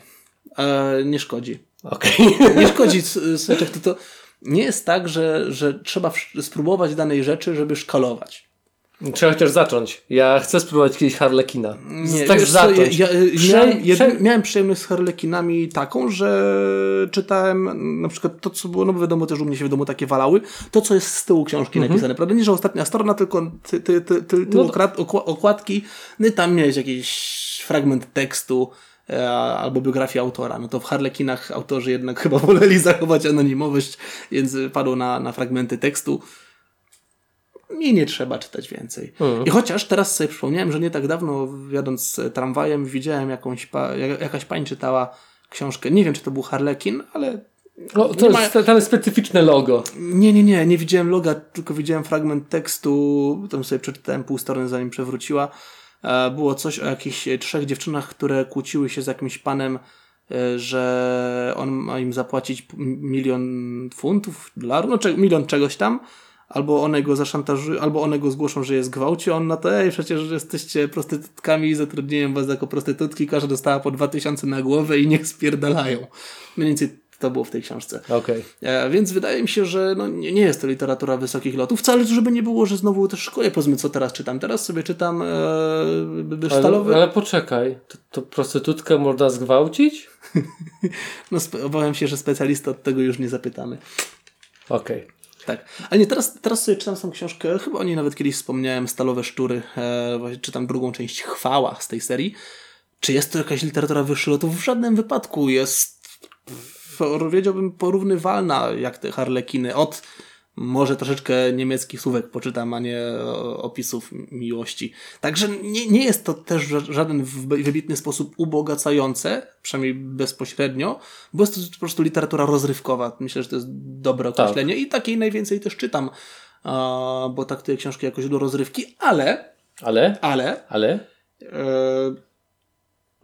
E, nie szkodzi. Okej. <laughs> Nie szkodzi, s- Seczek, to, to nie jest tak, że, że trzeba spróbować danej rzeczy, żeby szkalować. Trzeba chociaż zacząć. Ja chcę spróbować kiedyś Harlekina. Nie, tak zacząć. Ja, ja, Prze- miałem, jed, prze- miałem przyjemność z Harlekinami taką, że czytałem na przykład to, co było, no bo wiadomo, też u mnie się w domu takie walały, to, co jest z tyłu książki napisane, prawda? Nie, że ostatnia strona, tylko ty, ty, ty, ty, Mhm. No to- okładki, no i tam miałeś jakiś fragment tekstu, e, albo biografię autora. No to w Harlekinach autorzy jednak <laughs> chyba woleli zachować anonimowość, więc padło na, na fragmenty tekstu. Mi nie trzeba czytać więcej. I chociaż teraz sobie przypomniałem, że nie tak dawno jadąc tramwajem widziałem jakąś, pa, jak- jakaś pani czytała książkę, nie wiem czy to był Harlekin, ale No, to ma- jest jest specyficzne logo. nie, nie, nie, nie widziałem loga, tylko widziałem fragment tekstu, tam sobie przeczytałem pół strony zanim przewróciła. E, Było coś o jakichś trzech dziewczynach, które kłóciły się z jakimś panem, e, że on ma im zapłacić milion funtów, dolarów, no milion czegoś tam, albo one go zaszantażują, albo one go zgłoszą, że jest gwałci, on na to, ej, przecież jesteście prostytutkami i zatrudniłem was jako prostytutki, każda dostała po dwa tysiące na głowę i niech spierdalają. Mniej więcej to było w tej książce. Okej. E, więc wydaje mi się, że no, nie, nie jest to literatura wysokich lotów. Wcale, żeby nie było, że znowu też szkołę, powiedzmy, co teraz czytam. Teraz sobie czytam e. Ale, ale poczekaj, to, to prostytutkę można zgwałcić? <laughs> No, obawiam się, że specjalista od tego już nie zapytamy. Okej. Tak. Ale nie, teraz, teraz sobie czytam tą książkę, chyba o niej nawet kiedyś wspomniałem, Stalowe Szczury. E, czytam drugą część Chwała z tej serii. Czy jest to jakaś literatura wyższych lotów? W żadnym wypadku jest, powiedziałbym, porównywalna jak te harlekiny. Od może troszeczkę niemieckich słówek poczytam, a nie e, opisów miłości. Także nie, nie jest to też ża- żaden w- wybitny sposób ubogacające, przynajmniej bezpośrednio, bo jest to po prostu literatura rozrywkowa. Myślę, że to jest dobre określenie i takiej najwięcej też czytam, bo traktuję książki jako źródło rozrywki, ale, Ale? ale Ale? e,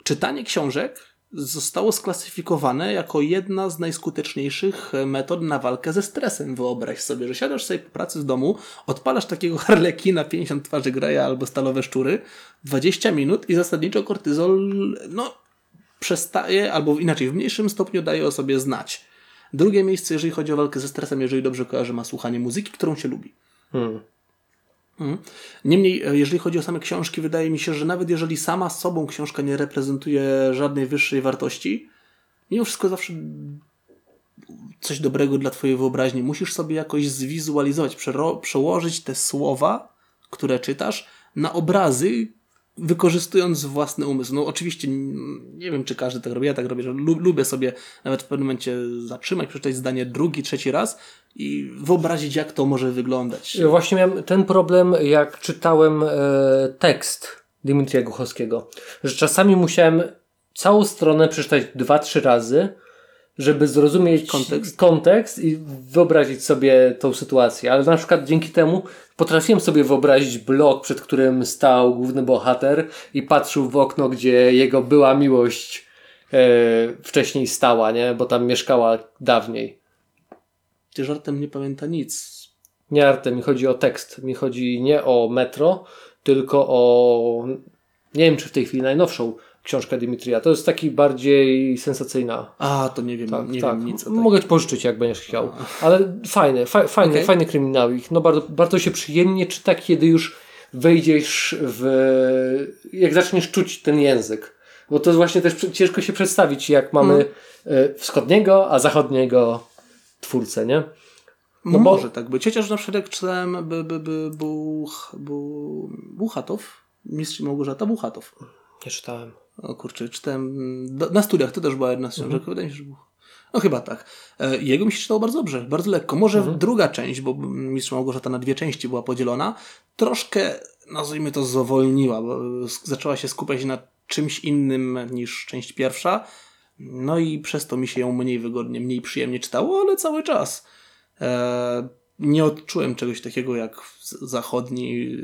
czytanie książek zostało sklasyfikowane jako jedna z najskuteczniejszych metod na walkę ze stresem. Wyobraź sobie, że siadasz sobie po pracy z domu, odpalasz takiego <laughs> harlekina 50 twarzy Greya albo stalowe szczury, 20 minut i zasadniczo kortyzol, no, przestaje, albo inaczej, w mniejszym stopniu daje o sobie znać. Drugie miejsce, jeżeli chodzi o walkę ze stresem, jeżeli dobrze kojarzę, ma słuchanie muzyki, którą się lubi. Hmm. Mhm. Niemniej, e, jeżeli chodzi o same książki, wydaje mi się, że nawet jeżeli sama z sobą książka nie reprezentuje żadnej wyższej wartości, mimo wszystko zawsze coś dobrego dla Twojej wyobraźni. Musisz sobie jakoś zwizualizować, przełożyć te słowa, które czytasz, na obrazy, wykorzystując własny umysł. No oczywiście nie wiem, czy każdy tak robi, ja tak robię, że lu- lubię sobie nawet w pewnym momencie zatrzymać, przeczytać zdanie drugi, trzeci raz i wyobrazić, jak to może wyglądać. Właśnie miałem ten problem, jak czytałem e, tekst Dimitrija Głuchowskiego, że czasami musiałem całą stronę przeczytać dwa, trzy razy, żeby zrozumieć Kontekst. kontekst i wyobrazić sobie tą sytuację. Ale na przykład dzięki temu potrafiłem sobie wyobrazić blok, przed którym stał główny bohater i patrzył w okno, gdzie jego była miłość e, wcześniej stała, nie? Bo tam mieszkała dawniej. Ty żartem nie pamięta nic. Nie Artem, mi chodzi o tekst. Mi chodzi nie o metro, tylko o. Nie wiem, czy w tej chwili najnowszą książkę Dimitrija. To jest taki bardziej sensacyjna. A, to nie wiem, Tak, nie tak. wiem nic o Mogę ci pożyczyć, jak będziesz chciał. Ale fajny, fa fajny, Okej. fajny kryminałik. No bardzo, bardzo się przyjemnie czyta, kiedy już wejdziesz w. jak zaczniesz czuć ten język. Bo to właśnie też ciężko się przedstawić, jak mamy e, wschodniego, a zachodniego twórcę, nie? No bo- Może tak być. Chociaż na przykład czytałem by, by, by, Buch, Bu, Buchatow, mistrz Małgorzata Buchatow. Nie czytałem. O kurczę, czytałem mm, na studiach, to też była jedna z książek, wydaje mi się, że Buch. No chyba tak. E, Jego mi się czytało bardzo dobrze, bardzo lekko. Może druga część, bo mistrz Małgorzata na dwie części była podzielona, troszkę, nazwijmy to, zwolniła, bo sk- zaczęła się skupiać na czymś innym niż część pierwsza. No i przez to mi się ją mniej wygodnie, mniej przyjemnie czytało, ale cały czas. E, nie odczułem czegoś takiego jak zachodni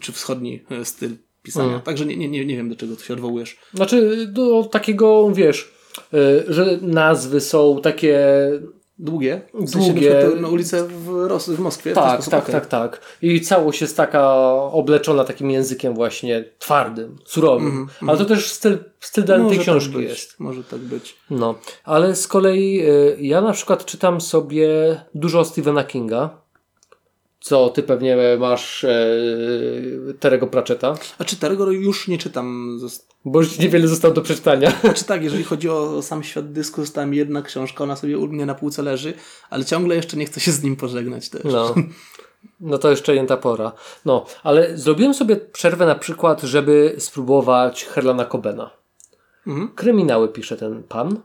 czy wschodni e, styl pisania. Mhm. Także nie, nie, nie, wiem, do czego tu się odwołujesz. Znaczy, do takiego, wiesz, y, że nazwy są takie. Długie? W Długie. na, ulicę w, Ros- w Moskwie. w ten Tak, sposób? tak, Okej. tak, tak. I całość jest taka obleczona takim językiem właśnie twardym, surowym. Ale to też styl, styl danej tej książki tak jest. Może tak być. No, ale z kolei y, ja na przykład czytam sobie dużo Stephena Kinga. Co ty pewnie masz e, Terego Pratchetta, A czy tego już nie czytam. Bo już niewiele zostało do przeczytania. <laughs> Znaczy tak, jeżeli chodzi o sam świat dysku, została jedna książka, ona sobie u mnie na półce leży, ale ciągle jeszcze nie chcę się z nim pożegnać też. No. <laughs> No to jeszcze nie ta pora. No, ale zrobiłem sobie przerwę na przykład, żeby spróbować Herlana Cobena. Mhm. Kryminały pisze ten pan.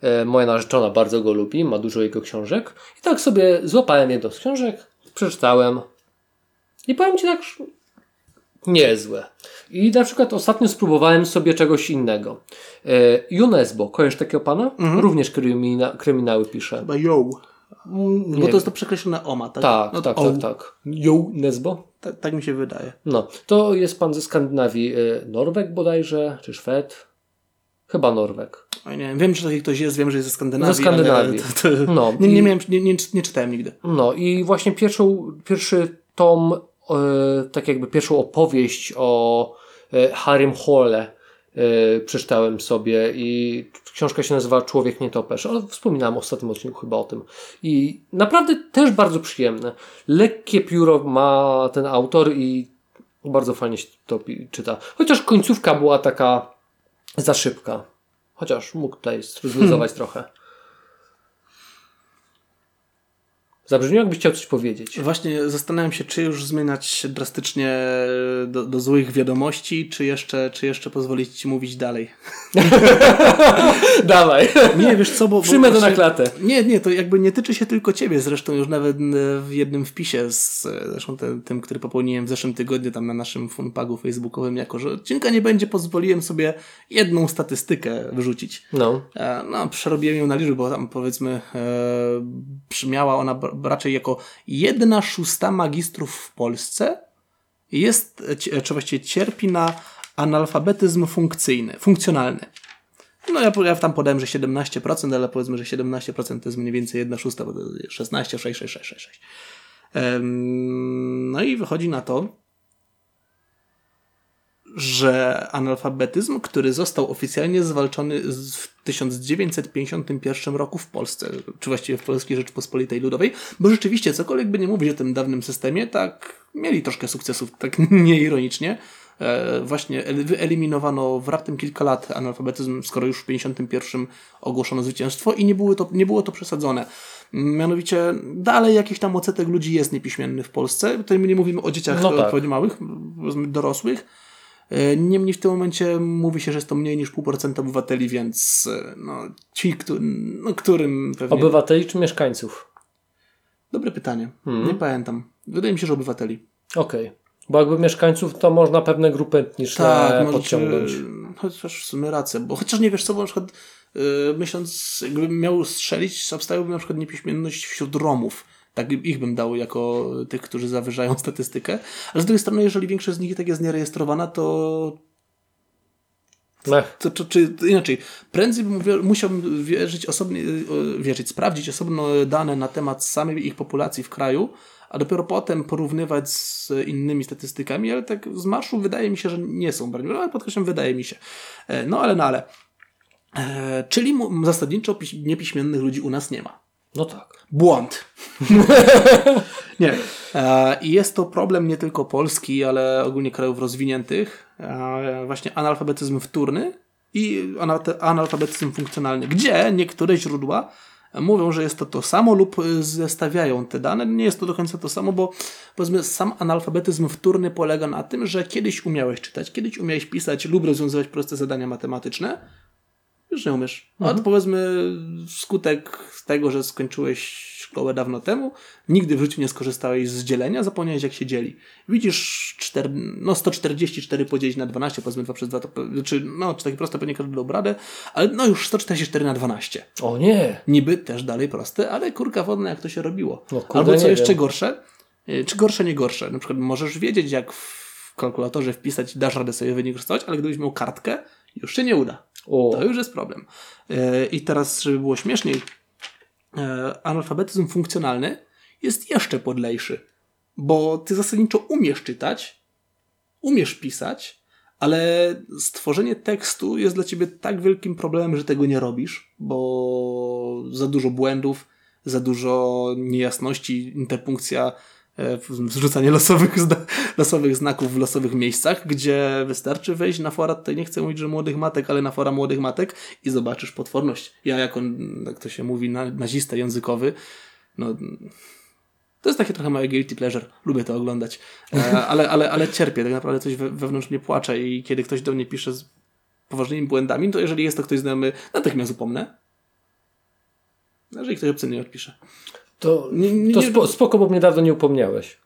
E, moja narzeczona bardzo go lubi, ma dużo jego książek. I tak sobie złapałem jedną z książek, przeczytałem. I powiem Ci tak, niezłe. I na przykład ostatnio spróbowałem sobie czegoś innego. E, kojarzysz takiego pana? Również krymina, kryminały pisze. Chyba yo. Nie Bo to jest to przekreślone oma, tak? Tak, no, tak, o, tak, tak. UNESCO? tak. Tak mi się wydaje. No, to jest pan ze Skandynawii, e, Norweg bodajże, czy Szwed? Chyba Norweg. Oj, nie wiem, wiem, że taki ktoś jest, wiem, że jest ze Skandynawii. Ze Skandynawii. To, to, No, nie, nie, miałem, nie, nie, nie czytałem nigdy. No i właśnie pierwszą, pierwszy tom, e, tak jakby pierwszą opowieść o e, Harrym Hole e, przeczytałem sobie i książka się nazywa Człowiek Nietoperz, ale wspominałem w ostatnim odcinku chyba o tym. I naprawdę też bardzo przyjemne. Lekkie pióro ma ten autor i bardzo fajnie się to czyta. Chociaż końcówka była taka za szybka. Chociaż mógł tutaj zluzować trochę. Zabrzmiał, jakbyś chciał coś powiedzieć. Właśnie zastanawiam się, czy już zmieniać drastycznie do, do złych wiadomości, czy jeszcze, czy jeszcze pozwolić Ci mówić dalej. <laughs> Dawaj. Nie, wiesz co, bo... Przyjmę to na klatę. Nie, nie, to jakby nie tyczy się tylko Ciebie, zresztą już nawet w jednym wpisie, z, zresztą tym, tym, który popełniłem w zeszłym tygodniu tam na naszym funpagu facebookowym, jako że odcinka nie będzie, pozwoliłem sobie jedną statystykę wyrzucić. No. E, No, przerobiłem ją na liczbę, bo tam powiedzmy e, brzmiała ona raczej jako jedna szósta magistrów w Polsce jest, e, czy właściwie cierpi na analfabetyzm funkcyjny, funkcjonalny. No ja, ja tam podałem, że 17%, ale powiedzmy, że 17% to jest mniej więcej 1 szósta, bo to jest 16, 6, 6, 6, 6, 6. Em, No i wychodzi na to, że analfabetyzm, który został oficjalnie zwalczony w 1951 roku w Polsce, czy właściwie w Polskiej Rzeczypospolitej Ludowej, bo rzeczywiście, cokolwiek by nie mówić o tym dawnym systemie, tak mieli troszkę sukcesów, tak <laughs> nieironicznie. E, właśnie el- wyeliminowano w raptem kilka lat analfabetyzm, skoro już w 51 ogłoszono zwycięstwo i nie było to, nie było to przesadzone. Mianowicie dalej jakiś tam odsetek ludzi jest niepiśmienny w Polsce. Tutaj my nie mówimy o dzieciach No tak. małych, dorosłych. E, Niemniej w tym momencie mówi się, że jest to mniej niż pół procenta obywateli, więc e, no, ci, któ- no, którym pewnie... Obywateli czy mieszkańców? Dobre pytanie. Mhm. Nie pamiętam. Wydaje mi się, że obywateli. Okej. Bo jakby mieszkańców, to można pewne grupy etniczne Tak, podciągnąć. chociaż w sumie rację, bo chociaż nie wiesz co, bo na przykład yy, myśląc, jakbym miał strzelić, obstawiałbym na przykład niepiśmienność wśród Romów. Tak ich bym dał jako tych, którzy zawyżają statystykę. Ale z drugiej strony, jeżeli większość z nich tak jest nierejestrowana, to to, to, czy inaczej, prędzej bym wie- musiał wierzyć osobnie, wierzyć, sprawdzić osobno dane na temat samej ich populacji w kraju, a dopiero potem porównywać z innymi statystykami, ale tak z marszu wydaje mi się, że nie są bardziej, ale podkreślam, wydaje mi się. E, No ale, no ale. E, czyli zasadniczo piś- niepiśmiennych ludzi u nas nie ma. No tak. Błąd. <laughs> nie. E, I jest to problem nie tylko Polski, ale ogólnie krajów rozwiniętych. E, właśnie analfabetyzm wtórny i anal- analfabetyzm funkcjonalny, gdzie niektóre źródła mówią, że jest to to samo lub zestawiają te dane. Nie jest to do końca to samo, bo powiedzmy sam analfabetyzm wtórny polega na tym, że kiedyś umiałeś czytać, kiedyś umiałeś pisać lub rozwiązywać proste zadania matematyczne, już nie umiesz. A to powiedzmy skutek tego, że skończyłeś szkołę dawno temu, nigdy w życiu nie skorzystałeś z dzielenia, zapomniałeś jak się dzieli. Widzisz no 144 podzielić na 12, powiedzmy 2 przez 2, to, czy, no, czy takie proste pewnie każdy dał radę, ale no już 144 na 12. O nie. Niby też dalej proste, ale kurka wodna jak to się robiło. No Albo co jeszcze wiem. gorsze, y, czy gorsze, nie gorsze. Na przykład możesz wiedzieć jak w kalkulatorze wpisać, dasz radę sobie wynik rysować, ale gdybyś miał kartkę, już się nie uda. O. To już jest problem. E, I teraz, żeby było śmieszniej, e, analfabetyzm funkcjonalny jest jeszcze podlejszy, bo ty zasadniczo umiesz czytać, umiesz pisać, ale stworzenie tekstu jest dla ciebie tak wielkim problemem, że tego nie robisz, bo za dużo błędów, za dużo niejasności, interpunkcja, wrzucanie losowych, losowych znaków w losowych miejscach, gdzie wystarczy wejść na fora, tutaj nie chcę mówić, że młodych matek, ale na fora młodych matek i zobaczysz potworność. Ja jako, jak to się mówi, na, nazista językowy, no to jest takie trochę małe guilty pleasure. Lubię to oglądać. E, ale, ale, ale cierpię. Tak naprawdę coś we, wewnątrz mnie płacze i kiedy ktoś do mnie pisze z poważnymi błędami, to jeżeli jest to ktoś znajomy, natychmiast upomnę. Jeżeli ktoś obcy nie odpisze. To, Nie- nie- to spo, spoko, bo mnie dawno nie upomniałeś.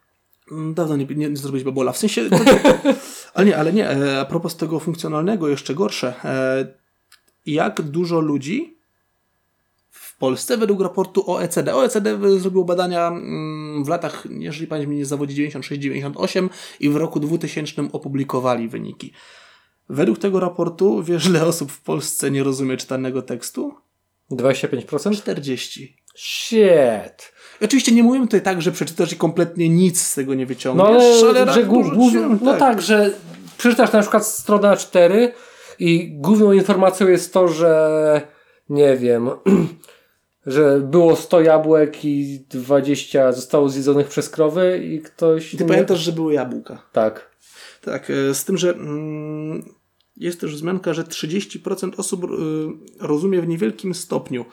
Mm, Dawno nie, nie, nie zrobić babola. W sensie. To, <laughs> ale nie, ale nie. e, A propos tego funkcjonalnego, jeszcze gorsze. E, Jak dużo ludzi w Polsce według raportu OECD. OECD zrobiło badania mm, w latach, jeżeli pamięć mnie nie zawodzi, 96-98 i w roku 2000 opublikowali wyniki. Według tego raportu wiesz, ile osób w Polsce nie rozumie czytanego tekstu? 25%? 40. Shit. Oczywiście nie mówimy tutaj tak, że przeczytasz i kompletnie nic z tego nie No wyciągniesz, ale, ale że się- no tak. że przeczytasz na przykład stronę 4 i główną informacją jest to, że nie wiem, <clears throat> że było 100 jabłek i 20 zostało zjedzonych przez krowy i ktoś... I ty nie- pamiętasz, że były jabłka. Tak. Tak, e, z tym, że mm, jest też wzmianka, że 30% osób y, rozumie w niewielkim stopniu.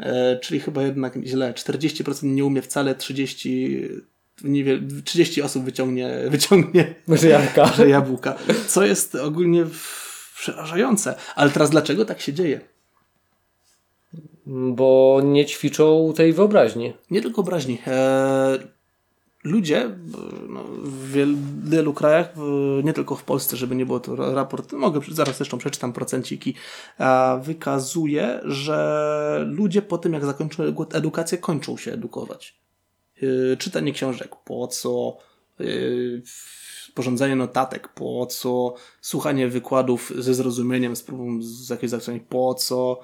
E, czyli chyba jednak źle. 40% nie umie wcale, 30, w niewiel- 30 osób wyciągnie, <laughs> wyciągnie Że jabłka. <laughs> że jabłka. Co jest ogólnie przerażające. Ale teraz dlaczego tak się dzieje? Bo nie ćwiczą tej wyobraźni. Nie tylko obraźni. E, ludzie no, w wiel- wielu krajach, nie tylko w Polsce, żeby nie było to ra- raport, mogę zaraz zresztą przeczytam procenciki, wykazuje, że ludzie po tym, jak zakończą egu- edukację, kończą się edukować. E, czytanie książek, po co? E, sporządzanie notatek, po co? Słuchanie wykładów ze zrozumieniem, z próbą z jakiegoś zastosowania, po co?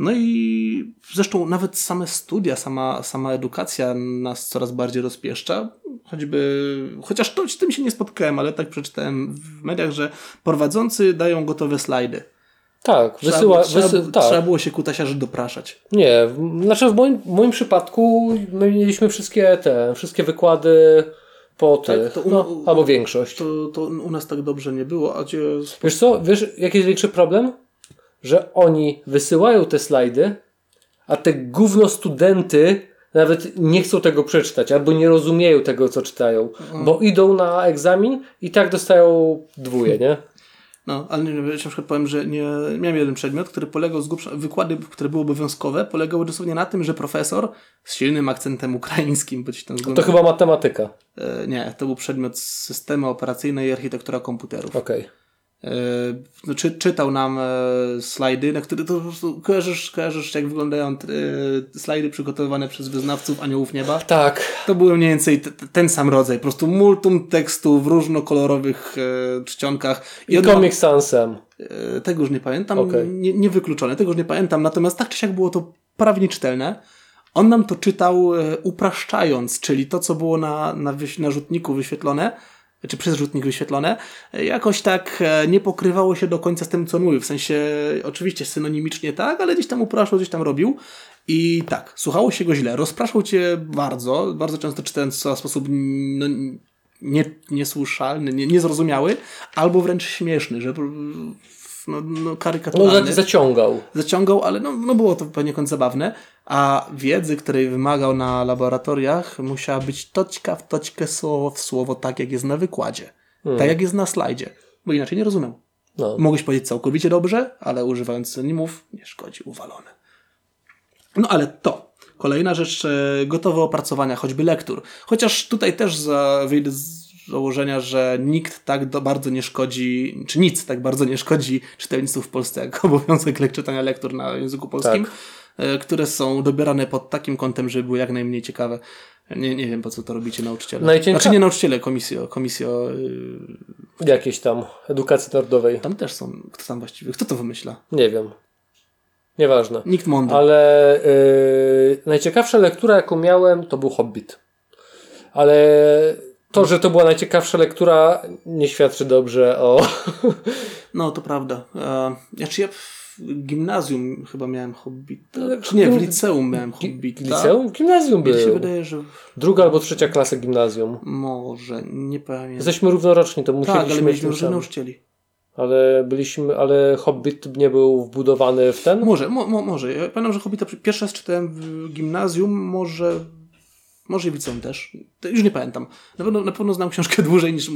No i zresztą nawet same studia, sama, sama edukacja nas coraz bardziej rozpieszcza. Choćby, chociaż to, z tym się nie spotkałem, ale tak przeczytałem w mediach, że prowadzący dają gotowe slajdy. Tak, Trzeba, wysyła, trzeba, wysy, tak. trzeba było się kutasiarzy dopraszać. Nie, znaczy w moim, w moim przypadku my mieliśmy wszystkie te, wszystkie wykłady po Tak, tych, to u- no, albo większość. To, to u nas tak dobrze nie było, a gdzie... Wiesz co, wiesz jaki jest większy problem? Że oni wysyłają te slajdy, a te gówno studenty nawet nie chcą tego przeczytać, albo nie rozumieją tego, co czytają, Mhm. bo idą na egzamin i tak dostają dwóje, nie? No, ale nie, ja na przykład powiem, że nie, miałem jeden przedmiot, który polegał z grubsza, wykłady, które były obowiązkowe, polegały dosłownie na tym, że profesor z silnym akcentem ukraińskim, bo ci tam To chyba matematyka. e, nie, to był przedmiot z systemy operacyjne i architektura komputerów. Okej. E, no, czy, czytał nam e, slajdy, na które to po prostu kojarzysz, kojarzysz jak wyglądają e, slajdy przygotowywane przez wyznawców Aniołów Nieba? Tak. To był mniej więcej t- ten sam rodzaj, po prostu multum tekstu w różnokolorowych e, czcionkach. I ma- Comic Sansem. E, Tego już nie pamiętam, Okej. nie, niewykluczone, tego już nie pamiętam, natomiast tak czy siak było to prawie nieczytelne. On nam to czytał e, upraszczając, czyli to, co było na, na, wyś, na rzutniku wyświetlone, czy przez rzutnik wyświetlone, jakoś tak e, nie pokrywało się do końca z tym, co mówił. W sensie, oczywiście synonimicznie tak, ale gdzieś tam upraszał, gdzieś tam robił. I tak, słuchało się go źle, rozpraszał cię bardzo, bardzo często czytając w sposób no, nie, niesłyszalny, nie, niezrozumiały, albo wręcz śmieszny, że no, no, No, karykaturalny. za- zaciągał. Zaciągał, ale no, no było to poniekąd zabawne, a wiedzy, której wymagał na laboratoriach, musiała być toćka w toćkę, słowo w słowo, tak jak jest na wykładzie. Tak jak jest na slajdzie, bo inaczej nie rozumiem. No. Mogłeś powiedzieć całkowicie dobrze, ale używając synonimów nie szkodzi, uwalone. No ale to. Kolejna rzecz, e, gotowe opracowania, choćby lektur. Chociaż tutaj też za, założenia, że nikt tak bardzo nie szkodzi, czy nic tak bardzo nie szkodzi czytelnictwu w Polsce, jak <laughs> obowiązek czytania lektur na języku polskim, e, które są dobierane pod takim kątem, żeby były jak najmniej ciekawe. Nie, nie wiem, po co to robicie nauczyciele. Najcięka- Znaczy nie nauczyciele, komisjo, komisjo yy, Jakieś tam edukacji narodowej. tam też są. Kto tam właściwie? Kto to wymyśla? Nie wiem. Nieważne. Nikt mądry. Ale yy, najciekawsza lektura, jaką miałem, to był Hobbit. Ale to, że to była najciekawsza lektura, nie świadczy dobrze o. <laughs> No, to prawda. E, znaczy ja w gimnazjum chyba miałem Hobbita. Ale Czy nie, w liceum miałem Hobbita. Liceum? W gimnazjum Mi się był. wydaje, że Druga albo trzecia klasa gimnazjum. może, nie pamiętam. Jesteśmy równoroczni, to musieliśmy tak, ale mieliśmy samym. nauczycieli. Ale byliśmy, ale Hobbit nie był wbudowany w ten? Może, mo, mo, może. Ja pamiętam, że Hobbita pierwszy raz czytałem w gimnazjum, może... Może i liceum też. To już nie pamiętam. Na pewno, na pewno znam książkę <laughs> dłużej niż...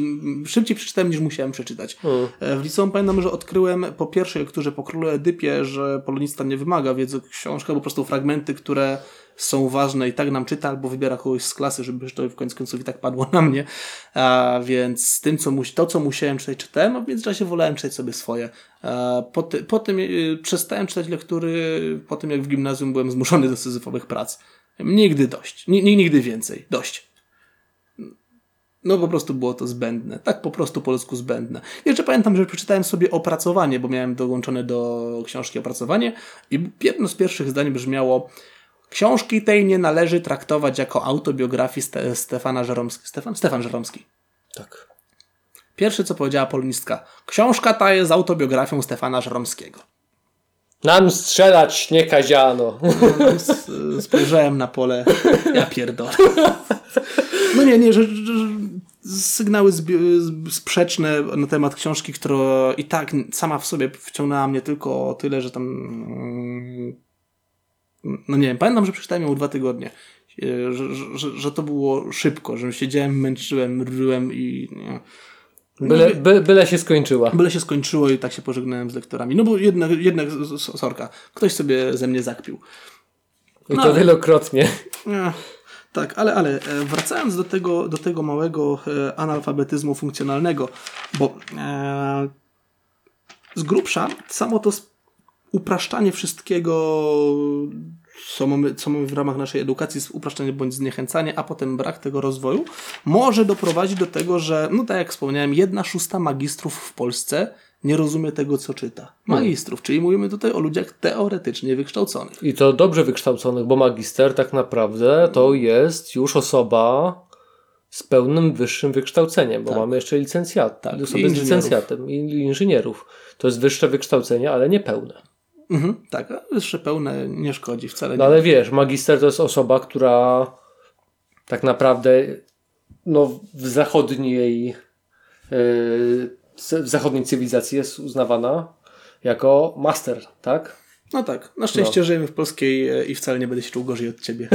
Szybciej przeczytałem niż musiałem przeczytać. E, W liceum pamiętam, że odkryłem po pierwszej lekturze po królu Edypie, że polonista nie wymaga wiedzy o książkach, po prostu fragmenty, które są ważne i tak nam czyta, albo wybiera kogoś z klasy, żeby to w końcu końców i tak padło na mnie. A więc tym, co musi, to, co musiałem czytać, czytałem, a w międzyczasie wolałem czytać sobie swoje. A po, ty, po tym y, przestałem czytać lektury po tym, jak w gimnazjum byłem zmuszony do syzyfowych prac. Nigdy dość. Ni- nigdy więcej. Dość. No po prostu było to zbędne. Tak po prostu po ludzku zbędne. Jeszcze pamiętam, że przeczytałem sobie opracowanie, bo miałem dołączone do książki opracowanie i jedno z pierwszych zdań brzmiało Książki tej nie należy traktować jako autobiografii Ste- Stefana Żeromskiego. Stefan? Stefan Żeromski. Tak. Pierwsze, co powiedziała polonistka. Książka ta jest autobiografią Stefana Żeromskiego. Nam strzelać nie kaziano. Spojrzałem na pole. Ja pierdolę. No nie, nie, że, sygnały sprzeczne na temat książki, która i tak sama w sobie wciągnęła mnie tylko o tyle, że tam mm, no nie wiem, pamiętam, że przeczytałem ją dwa tygodnie. E, Że, że, że, to było szybko, że siedziałem, męczyłem, ryłem i nie. Byle, by, byle się skończyła. Byle się skończyło i tak się pożegnałem z lektorami. No bo jednak, jednak sorka, ktoś sobie ze mnie zakpił. I No to ale- wielokrotnie. Nie, tak, ale, ale e, wracając do tego, do tego małego e, analfabetyzmu funkcjonalnego, bo e, z grubsza samo to upraszczanie wszystkiego, co mamy, co mamy w ramach naszej edukacji, jest upraszczanie bądź zniechęcanie, a potem brak tego rozwoju, może doprowadzić do tego, że, no tak jak wspomniałem, jedna szósta magistrów w Polsce nie rozumie tego, co czyta. Magistrów, czyli mówimy tutaj o ludziach teoretycznie wykształconych. I to dobrze wykształconych, bo magister tak naprawdę to jest już osoba z pełnym wyższym wykształceniem, bo Tak. mamy jeszcze licencjat, Tak, osoby z licencjatem i inżynierów. To jest wyższe wykształcenie, ale nie pełne. Mhm, tak, jeszcze pełne nie szkodzi wcale. No nie. ale wiesz, magister to jest osoba, która tak naprawdę no, w zachodniej yy, w zachodniej cywilizacji jest uznawana jako master, tak? No tak, na szczęście żyjemy w polskiej e, i wcale nie będę się czuł gorzej od ciebie. <laughs>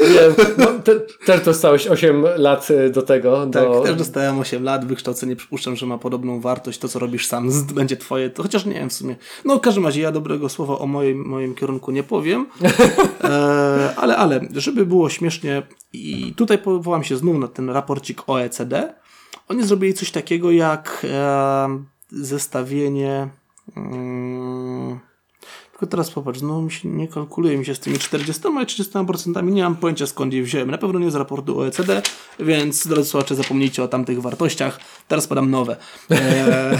Wiem, no, te, też dostałeś 8 lat y, do tego. Tak, do... też dostałem 8 lat, wykształcenie przypuszczam, że ma podobną wartość, to co robisz sam będzie twoje, to chociaż nie wiem w sumie. No w każdym razie ja dobrego słowa o moim, moim kierunku nie powiem, <laughs> e, ale, ale, żeby było śmiesznie i tutaj powołam się znów na ten raporcik OECD, oni zrobili coś takiego jak e, zestawienie mm, tylko teraz popatrz, no mi się nie kalkuluje mi się z tymi 40 i 30%, nie mam pojęcia skąd je wziąłem. Na pewno nie z raportu OECD, więc drodzy słuchacze, zapomnijcie o tamtych wartościach. Teraz podam nowe. Eee,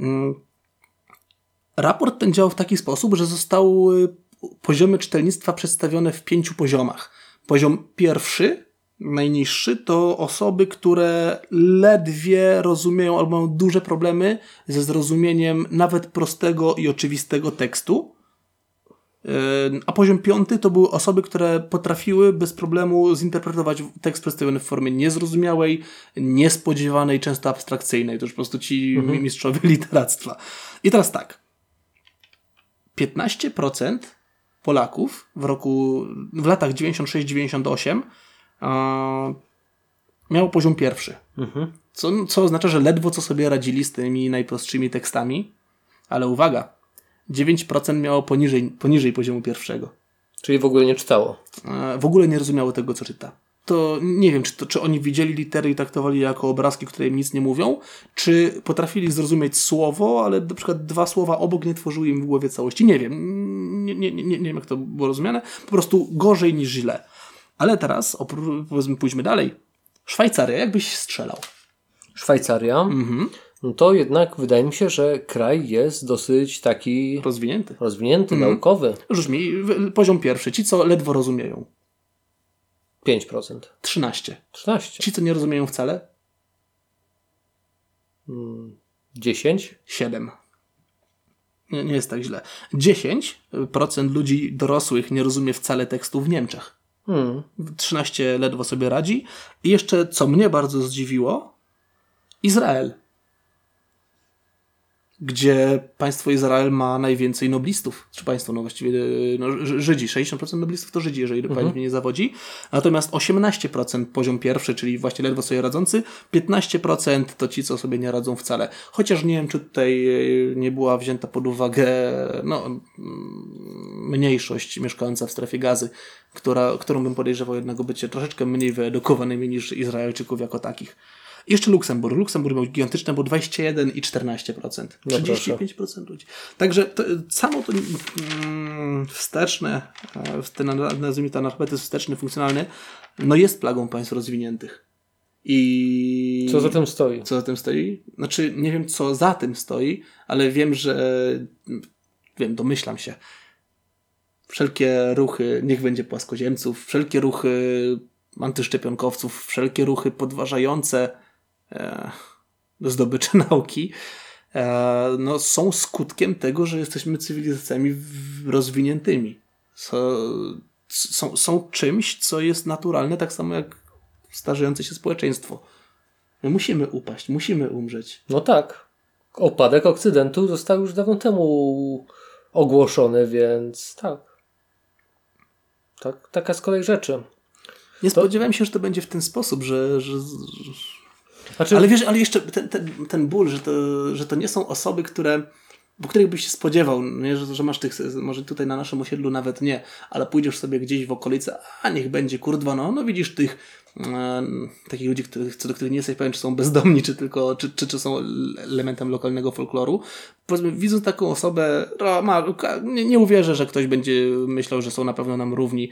<laughs> mm, raport ten działał w taki sposób, że zostały poziomy czytelnictwa przedstawione w pięciu poziomach. Poziom pierwszy, najniższy, to osoby, które ledwie rozumieją albo mają duże problemy ze zrozumieniem nawet prostego i oczywistego tekstu. Yy, A poziom piąty to były osoby, które potrafiły bez problemu zinterpretować tekst przedstawiony w formie niezrozumiałej, niespodziewanej, często abstrakcyjnej. To już po prostu ci mistrzowie <laughs> literactwa. I teraz tak. 15% Polaków w roku, w latach 96-98 e, miało poziom pierwszy. Mhm. Co, co oznacza, że ledwo co sobie radzili z tymi najprostszymi tekstami. Ale uwaga, 9% miało poniżej, poniżej poziomu pierwszego. Czyli w ogóle nie czytało. W ogóle nie rozumiało tego, co czyta. To nie wiem, czy, to, czy oni widzieli litery i traktowali je jako obrazki, które im nic nie mówią, czy potrafili zrozumieć słowo, ale na przykład dwa słowa obok nie tworzyły im w głowie całości. Nie wiem. Nie, nie, nie, nie wiem, jak to było rozumiane. Po prostu gorzej niż źle. Ale teraz, powiedzmy, pójdźmy dalej. Szwajcaria, jakbyś strzelał. Szwajcaria, Mhm. no to jednak wydaje mi się, że kraj jest dosyć taki Rozwinięty. rozwinięty, Mhm. naukowy. Rzuć mi poziom pierwszy. Ci, co ledwo rozumieją. 5%. 13. 13. Ci, co nie rozumieją wcale. 10. 7. Nie, nie jest tak źle. 10% ludzi dorosłych nie rozumie wcale tekstu w Niemczech. Hmm. 13 ledwo sobie radzi. I jeszcze, co mnie bardzo zdziwiło, Izrael. Gdzie państwo Izrael ma najwięcej noblistów, czy państwo, no właściwie e, no, Żydzi, 60% noblistów to Żydzi, jeżeli Mhm. pamięć mnie nie zawodzi, natomiast 18% poziom pierwszy, czyli właśnie ledwo sobie radzący, 15% to ci, co sobie nie radzą wcale. Chociaż nie wiem, czy tutaj e, nie była wzięta pod uwagę no, mniejszość mieszkająca w strefie gazy, która, którą bym podejrzewał jednak o bycie troszeczkę mniej wyedukowanymi niż Izraelczyków jako takich. I jeszcze Luksemburg. Luksemburg miał gigantyczne, bo 21 i 14%. No 35% ludzi. Także to, samo to mm, wsteczne, e, te, nazwijmy to analfabetyzm wsteczny, funkcjonalny, no jest plagą państw rozwiniętych. I Co za tym stoi? co za tym stoi? Znaczy, nie wiem, co za tym stoi, ale wiem, że. Wiem, domyślam się. Wszelkie ruchy, niech będzie płaskoziemców, wszelkie ruchy antyszczepionkowców, wszelkie ruchy podważające e, zdobycze <laughs> nauki, e, no, są skutkiem tego, że jesteśmy cywilizacjami rozwiniętymi. So, są, są czymś, co jest naturalne, tak samo jak starzejące się społeczeństwo. My musimy upaść, musimy umrzeć. No tak. Opadek Okcydentu został już dawno temu ogłoszony, więc tak. tak taka z kolei rzeczy. Nie spodziewałem się, że to będzie w ten sposób, że. że Znaczy, ale wiesz, ale jeszcze ten, ten, ten ból, że to, że to nie są osoby, które. Po których byś się spodziewał, nie? Że, że masz tych, może tutaj na naszym osiedlu nawet nie, ale pójdziesz sobie gdzieś w okolice, a niech będzie kurwa, no, no widzisz tych e, takich ludzi, których, co do których nie jesteś pewien, czy są bezdomni, czy tylko, czy, czy, czy są elementem lokalnego folkloru. Powiedzmy, widząc taką osobę, ma, nie, nie uwierzę, że ktoś będzie myślał, że są na pewno nam równi.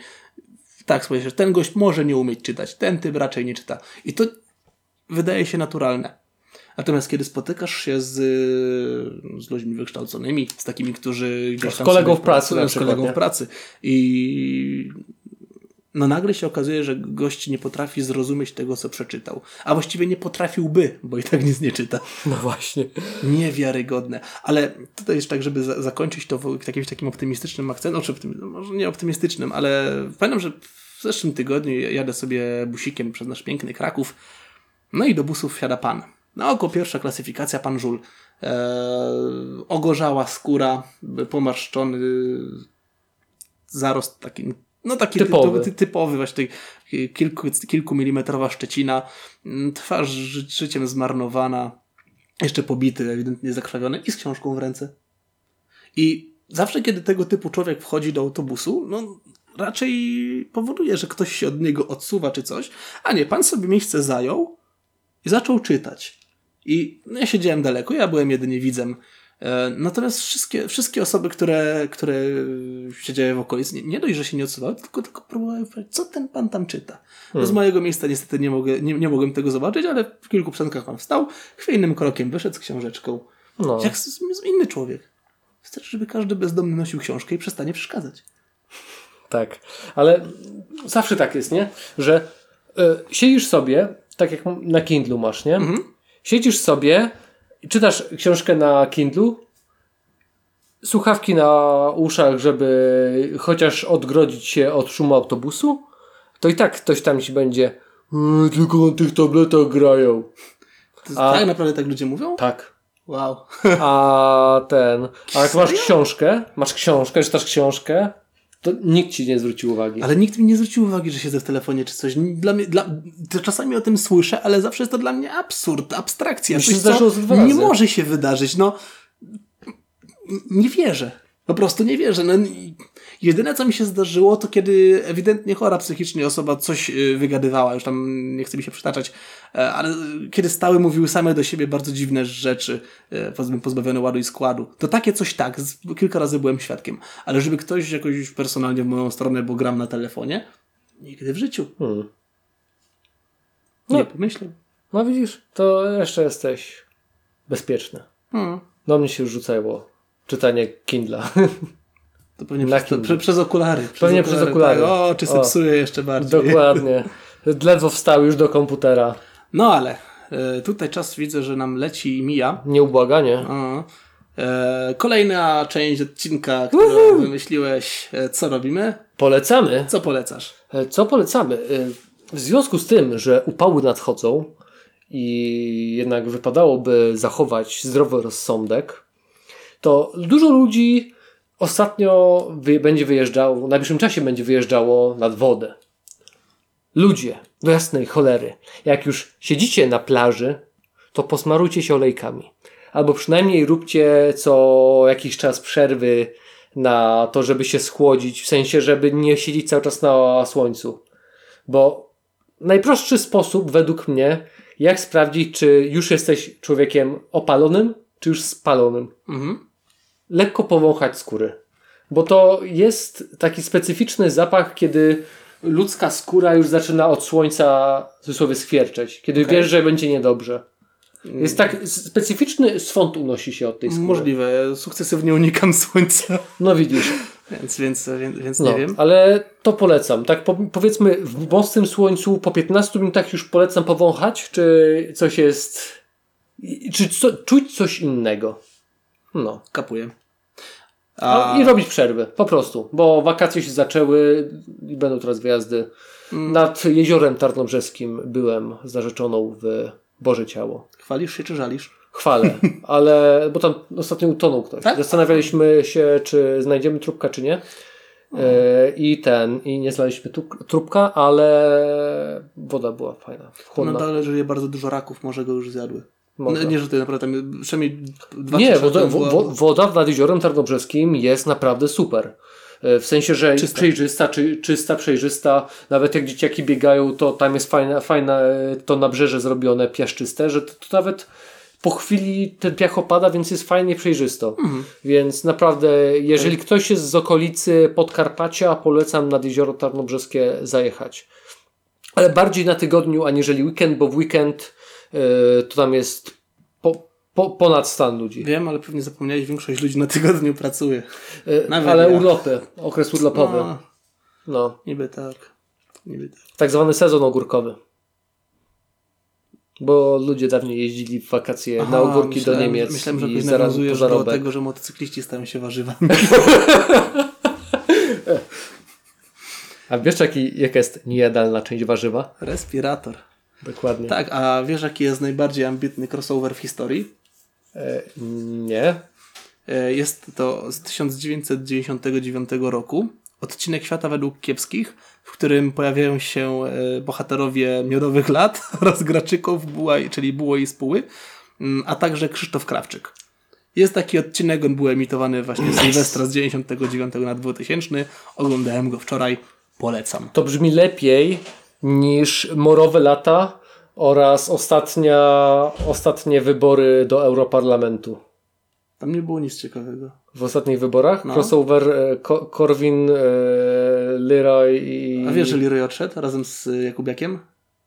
Tak, że ten gość może nie umieć czytać, ten typ raczej nie czyta. I to wydaje się naturalne. Natomiast kiedy spotykasz się z, z ludźmi wykształconymi, z takimi, którzy gdzieś Z tam kolegą sobie w pracy z kolegą nie? w pracy i no nagle się okazuje, że gość nie potrafi zrozumieć tego, co przeczytał. A właściwie nie potrafiłby, bo i tak nic nie czyta. <laughs> no właśnie. Niewiarygodne. Ale tutaj jest tak, żeby za zakończyć to w jakimś takim optymistycznym akcentem, znaczy optymi- no może nie optymistycznym, ale pamiętam, że w zeszłym tygodniu jadę sobie busikiem przez nasz piękny Kraków, no i do busów wsiada pan. Na oko pierwsza klasyfikacja, pan Żul. Eee, ogorzała skóra, pomarszczony zarost taki, no taki Typowy. typowy, ty, typowy właśnie kilku, kilkumilimetrowa szczecina, twarz ży, życiem zmarnowana, jeszcze pobity, ewidentnie zakrwawiony i z książką w ręce. I zawsze, kiedy tego typu człowiek wchodzi do autobusu, no raczej powoduje, że ktoś się od niego odsuwa czy coś, a nie, pan sobie miejsce zajął i zaczął czytać. I no, ja siedziałem daleko, ja byłem jedynie widzem. E, Natomiast wszystkie, wszystkie osoby, które, które siedziały w okolicy, nie, nie dość, że się nie odsuwały, tylko, tylko próbowały powiedzieć, co ten pan tam czyta. Z mojego miejsca niestety nie, mogę, nie, nie mogłem tego zobaczyć, ale w kilku piosenkach pan wstał, chwiejnym krokiem wyszedł z książeczką. No. Jak z, z inny człowiek. Wystarczy, żeby każdy bezdomny nosił książkę i przestanie przeszkadzać. Tak, ale zawsze tak jest, nie? Że y, siedzisz sobie, tak jak na Kindlu masz, nie? Siedzisz sobie, czytasz książkę na Kindlu, słuchawki na uszach, żeby chociaż odgrodzić się od szumu autobusu, to i tak ktoś tam ci będzie "E, tylko na tych tabletach grają. A- tak naprawdę tak ludzie mówią? Tak. Wow. A ten, a jak masz książkę, masz książkę, czytasz książkę, to nikt ci nie zwróci uwagi. Ale nikt mi nie zwrócił uwagi, że siedzę w telefonie czy coś. Dla mnie, dla, to czasami o tym słyszę, ale zawsze jest to dla mnie absurd, abstrakcja. Coś, zdarzyło co nie może się wydarzyć. No, nie wierzę. Po prostu nie wierzę. No, jedyne, co mi się zdarzyło, to kiedy ewidentnie chora psychicznie osoba coś y, wygadywała, już tam nie chce mi się przytaczać, e, ale kiedy stały, mówiły same do siebie bardzo dziwne rzeczy, e, pozbawione ładu i składu. To takie coś tak, kilka razy byłem świadkiem. Ale żeby ktoś jakoś personalnie w moją stronę, bo gram na telefonie, nigdy w życiu. Hmm. Nie No. pomyślę. No widzisz, to jeszcze jesteś bezpieczny. Hmm. Do mnie się już rzucało czytanie Kindla. <laughs> To pewnie przez, to, prze, przez okulary. Przez Pewnie przez okulary. Tak. O, czy se O. psuje jeszcze bardziej. Dokładnie. Ledwo wstał już do komputera. No ale e, tutaj czas widzę, że nam leci i mija. Nieubłaganie. O. E, kolejna część odcinka, którą wymyśliłeś. E, co robimy? Polecamy. Co polecasz? Co polecamy? W związku z tym, że upały nadchodzą i jednak wypadałoby zachować zdrowy rozsądek, to dużo ludzi ostatnio wy, będzie wyjeżdżało, w najbliższym czasie będzie wyjeżdżało nad wodę. Ludzie, do jasnej cholery, jak już siedzicie na plaży, to posmarujcie się olejkami. Albo przynajmniej róbcie co jakiś czas przerwy na to, żeby się schłodzić, w sensie, żeby nie siedzieć cały czas na słońcu. Bo najprostszy sposób, według mnie, jak sprawdzić, czy już jesteś człowiekiem opalonym, czy już spalonym. Mhm. Lekko powąchać skóry. Bo to jest taki specyficzny zapach, kiedy ludzka skóra już zaczyna od słońca w cudzysłowie skwierczeć. Kiedy Okej. wiesz, że będzie niedobrze. Jest tak specyficzny swąd unosi się od tej skóry. Możliwe. Sukcesywnie unikam słońca, No widzisz. więc, więc, więc, No, nie wiem. ale to polecam. Tak po, powiedzmy w mocnym słońcu po 15 minutach już polecam powąchać, czy coś jest... Czy co, czuć coś innego. No. Kapuję. No. I robić przerwy. Po prostu. Bo wakacje się zaczęły i będą teraz wyjazdy. Mm. Nad jeziorem Tarnobrzeskim byłem z narzeczoną w Boże Ciało. Chwalisz się czy żalisz? Chwalę, <laughs> ale bo tam ostatnio utonął ktoś. Tak? Zastanawialiśmy się, czy znajdziemy trupka, czy nie. E, I ten, i nie znaleźliśmy tu, trupka, ale woda była fajna, chłodna. dalej, że je bardzo dużo raków, może go już zjadły. No, nie, że to naprawdę tam przynajmniej dwa nie, woda, była- wo, woda nad jeziorem Tarnobrzeskim jest naprawdę super. E, W sensie, że Czysta. przejrzysta, czy, czysta, przejrzysta. Nawet jak dzieciaki biegają, to tam jest fajne, fajne to nabrzeże zrobione, piaszczyste, że to, to nawet po chwili ten piach opada, więc jest fajnie przejrzysto. Więc naprawdę, jeżeli ktoś jest z okolicy Podkarpacia, polecam nad jezioro Tarnobrzeskie zajechać. Ale bardziej na tygodniu, aniżeli weekend, bo w weekend to tam jest po, po, ponad stan ludzi. Wiem, ale pewnie zapomniałeś, większość ludzi na tygodniu pracuje. E, Nawet ale ja. urlopy, okres urlopowy. No, No, niby tak. Niby tak. tak zwany sezon ogórkowy. Bo ludzie dawniej jeździli w wakacje na Aha, ogórki myślałem, do Niemiec Myślałem, że i nawiązujesz do tego, że motocykliści stają się warzywami. <laughs> A wiesz jaki, jaka jest niejadalna część warzywa? Respirator. Dokładnie. Tak, a wiesz jaki jest najbardziej ambitny crossover w historii? E, nie. E, Jest to z 1999 roku. Odcinek Świata według kiepskich, w którym pojawiają się e, bohaterowie Miodowych Lat <laughs> oraz Graczyków, Buła, czyli Buło i Spuły, mm, a także Krzysztof Krawczyk. Jest taki odcinek, on był emitowany właśnie z Sylwestra z 99 na 2000. Oglądałem go wczoraj. Polecam. To brzmi lepiej niż Morowe Lata oraz ostatnia, ostatnie wybory do Europarlamentu. Tam nie było nic ciekawego. W ostatnich wyborach No. crossover e, Ko- e, Leroy i... A wiesz, że Leroy odszedł razem z Jakubiakiem?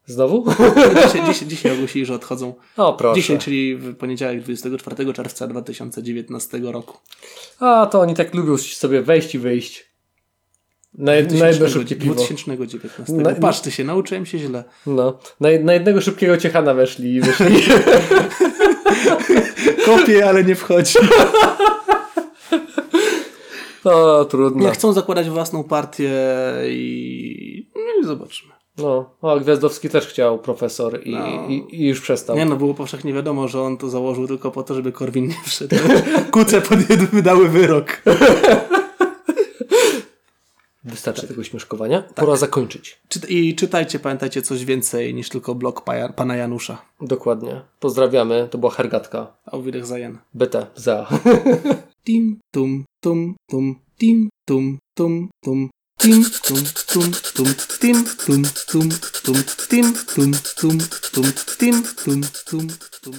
Znowu? <laughs> Dzisiaj, dzisiaj, dzisiaj ogłosili, że odchodzą. O proszę. Dzisiaj, czyli w poniedziałek 24 czerwca 2019 roku. A to oni tak lubią sobie wejść i wyjść. Na, jed- na jedno szybkie piwo. 2019. Na- się, nauczyłem się źle. No. Na, na jednego szybkiego ciechana weszli i wyszli. <laughs> Kopię, ale nie wchodzi. <laughs> No, trudno. Nie chcą zakładać własną partię i... No i zobaczymy. No, o, Gwiazdowski też chciał profesor i, No. i, i już przestał. Nie no, było powszechnie wiadomo, że on to założył tylko po to, żeby Korwin nie wszedł. <laughs> Kuce pod wydały wyrok. Wystarczy tego śmieszkowania. Pora zakończyć. Czyt- I czytajcie, pamiętajcie coś więcej niż tylko blog pa- pana Janusza. Dokładnie. Pozdrawiamy. To była hergatka. Auf Wiedersehen. BT za. Tim, tum, tum, tum, tim, tum, tum, tum. Tim, tum, tum, tum, tim, tum, tum, tum, tim, tum, tum, tum, tim, tum, tum, tum.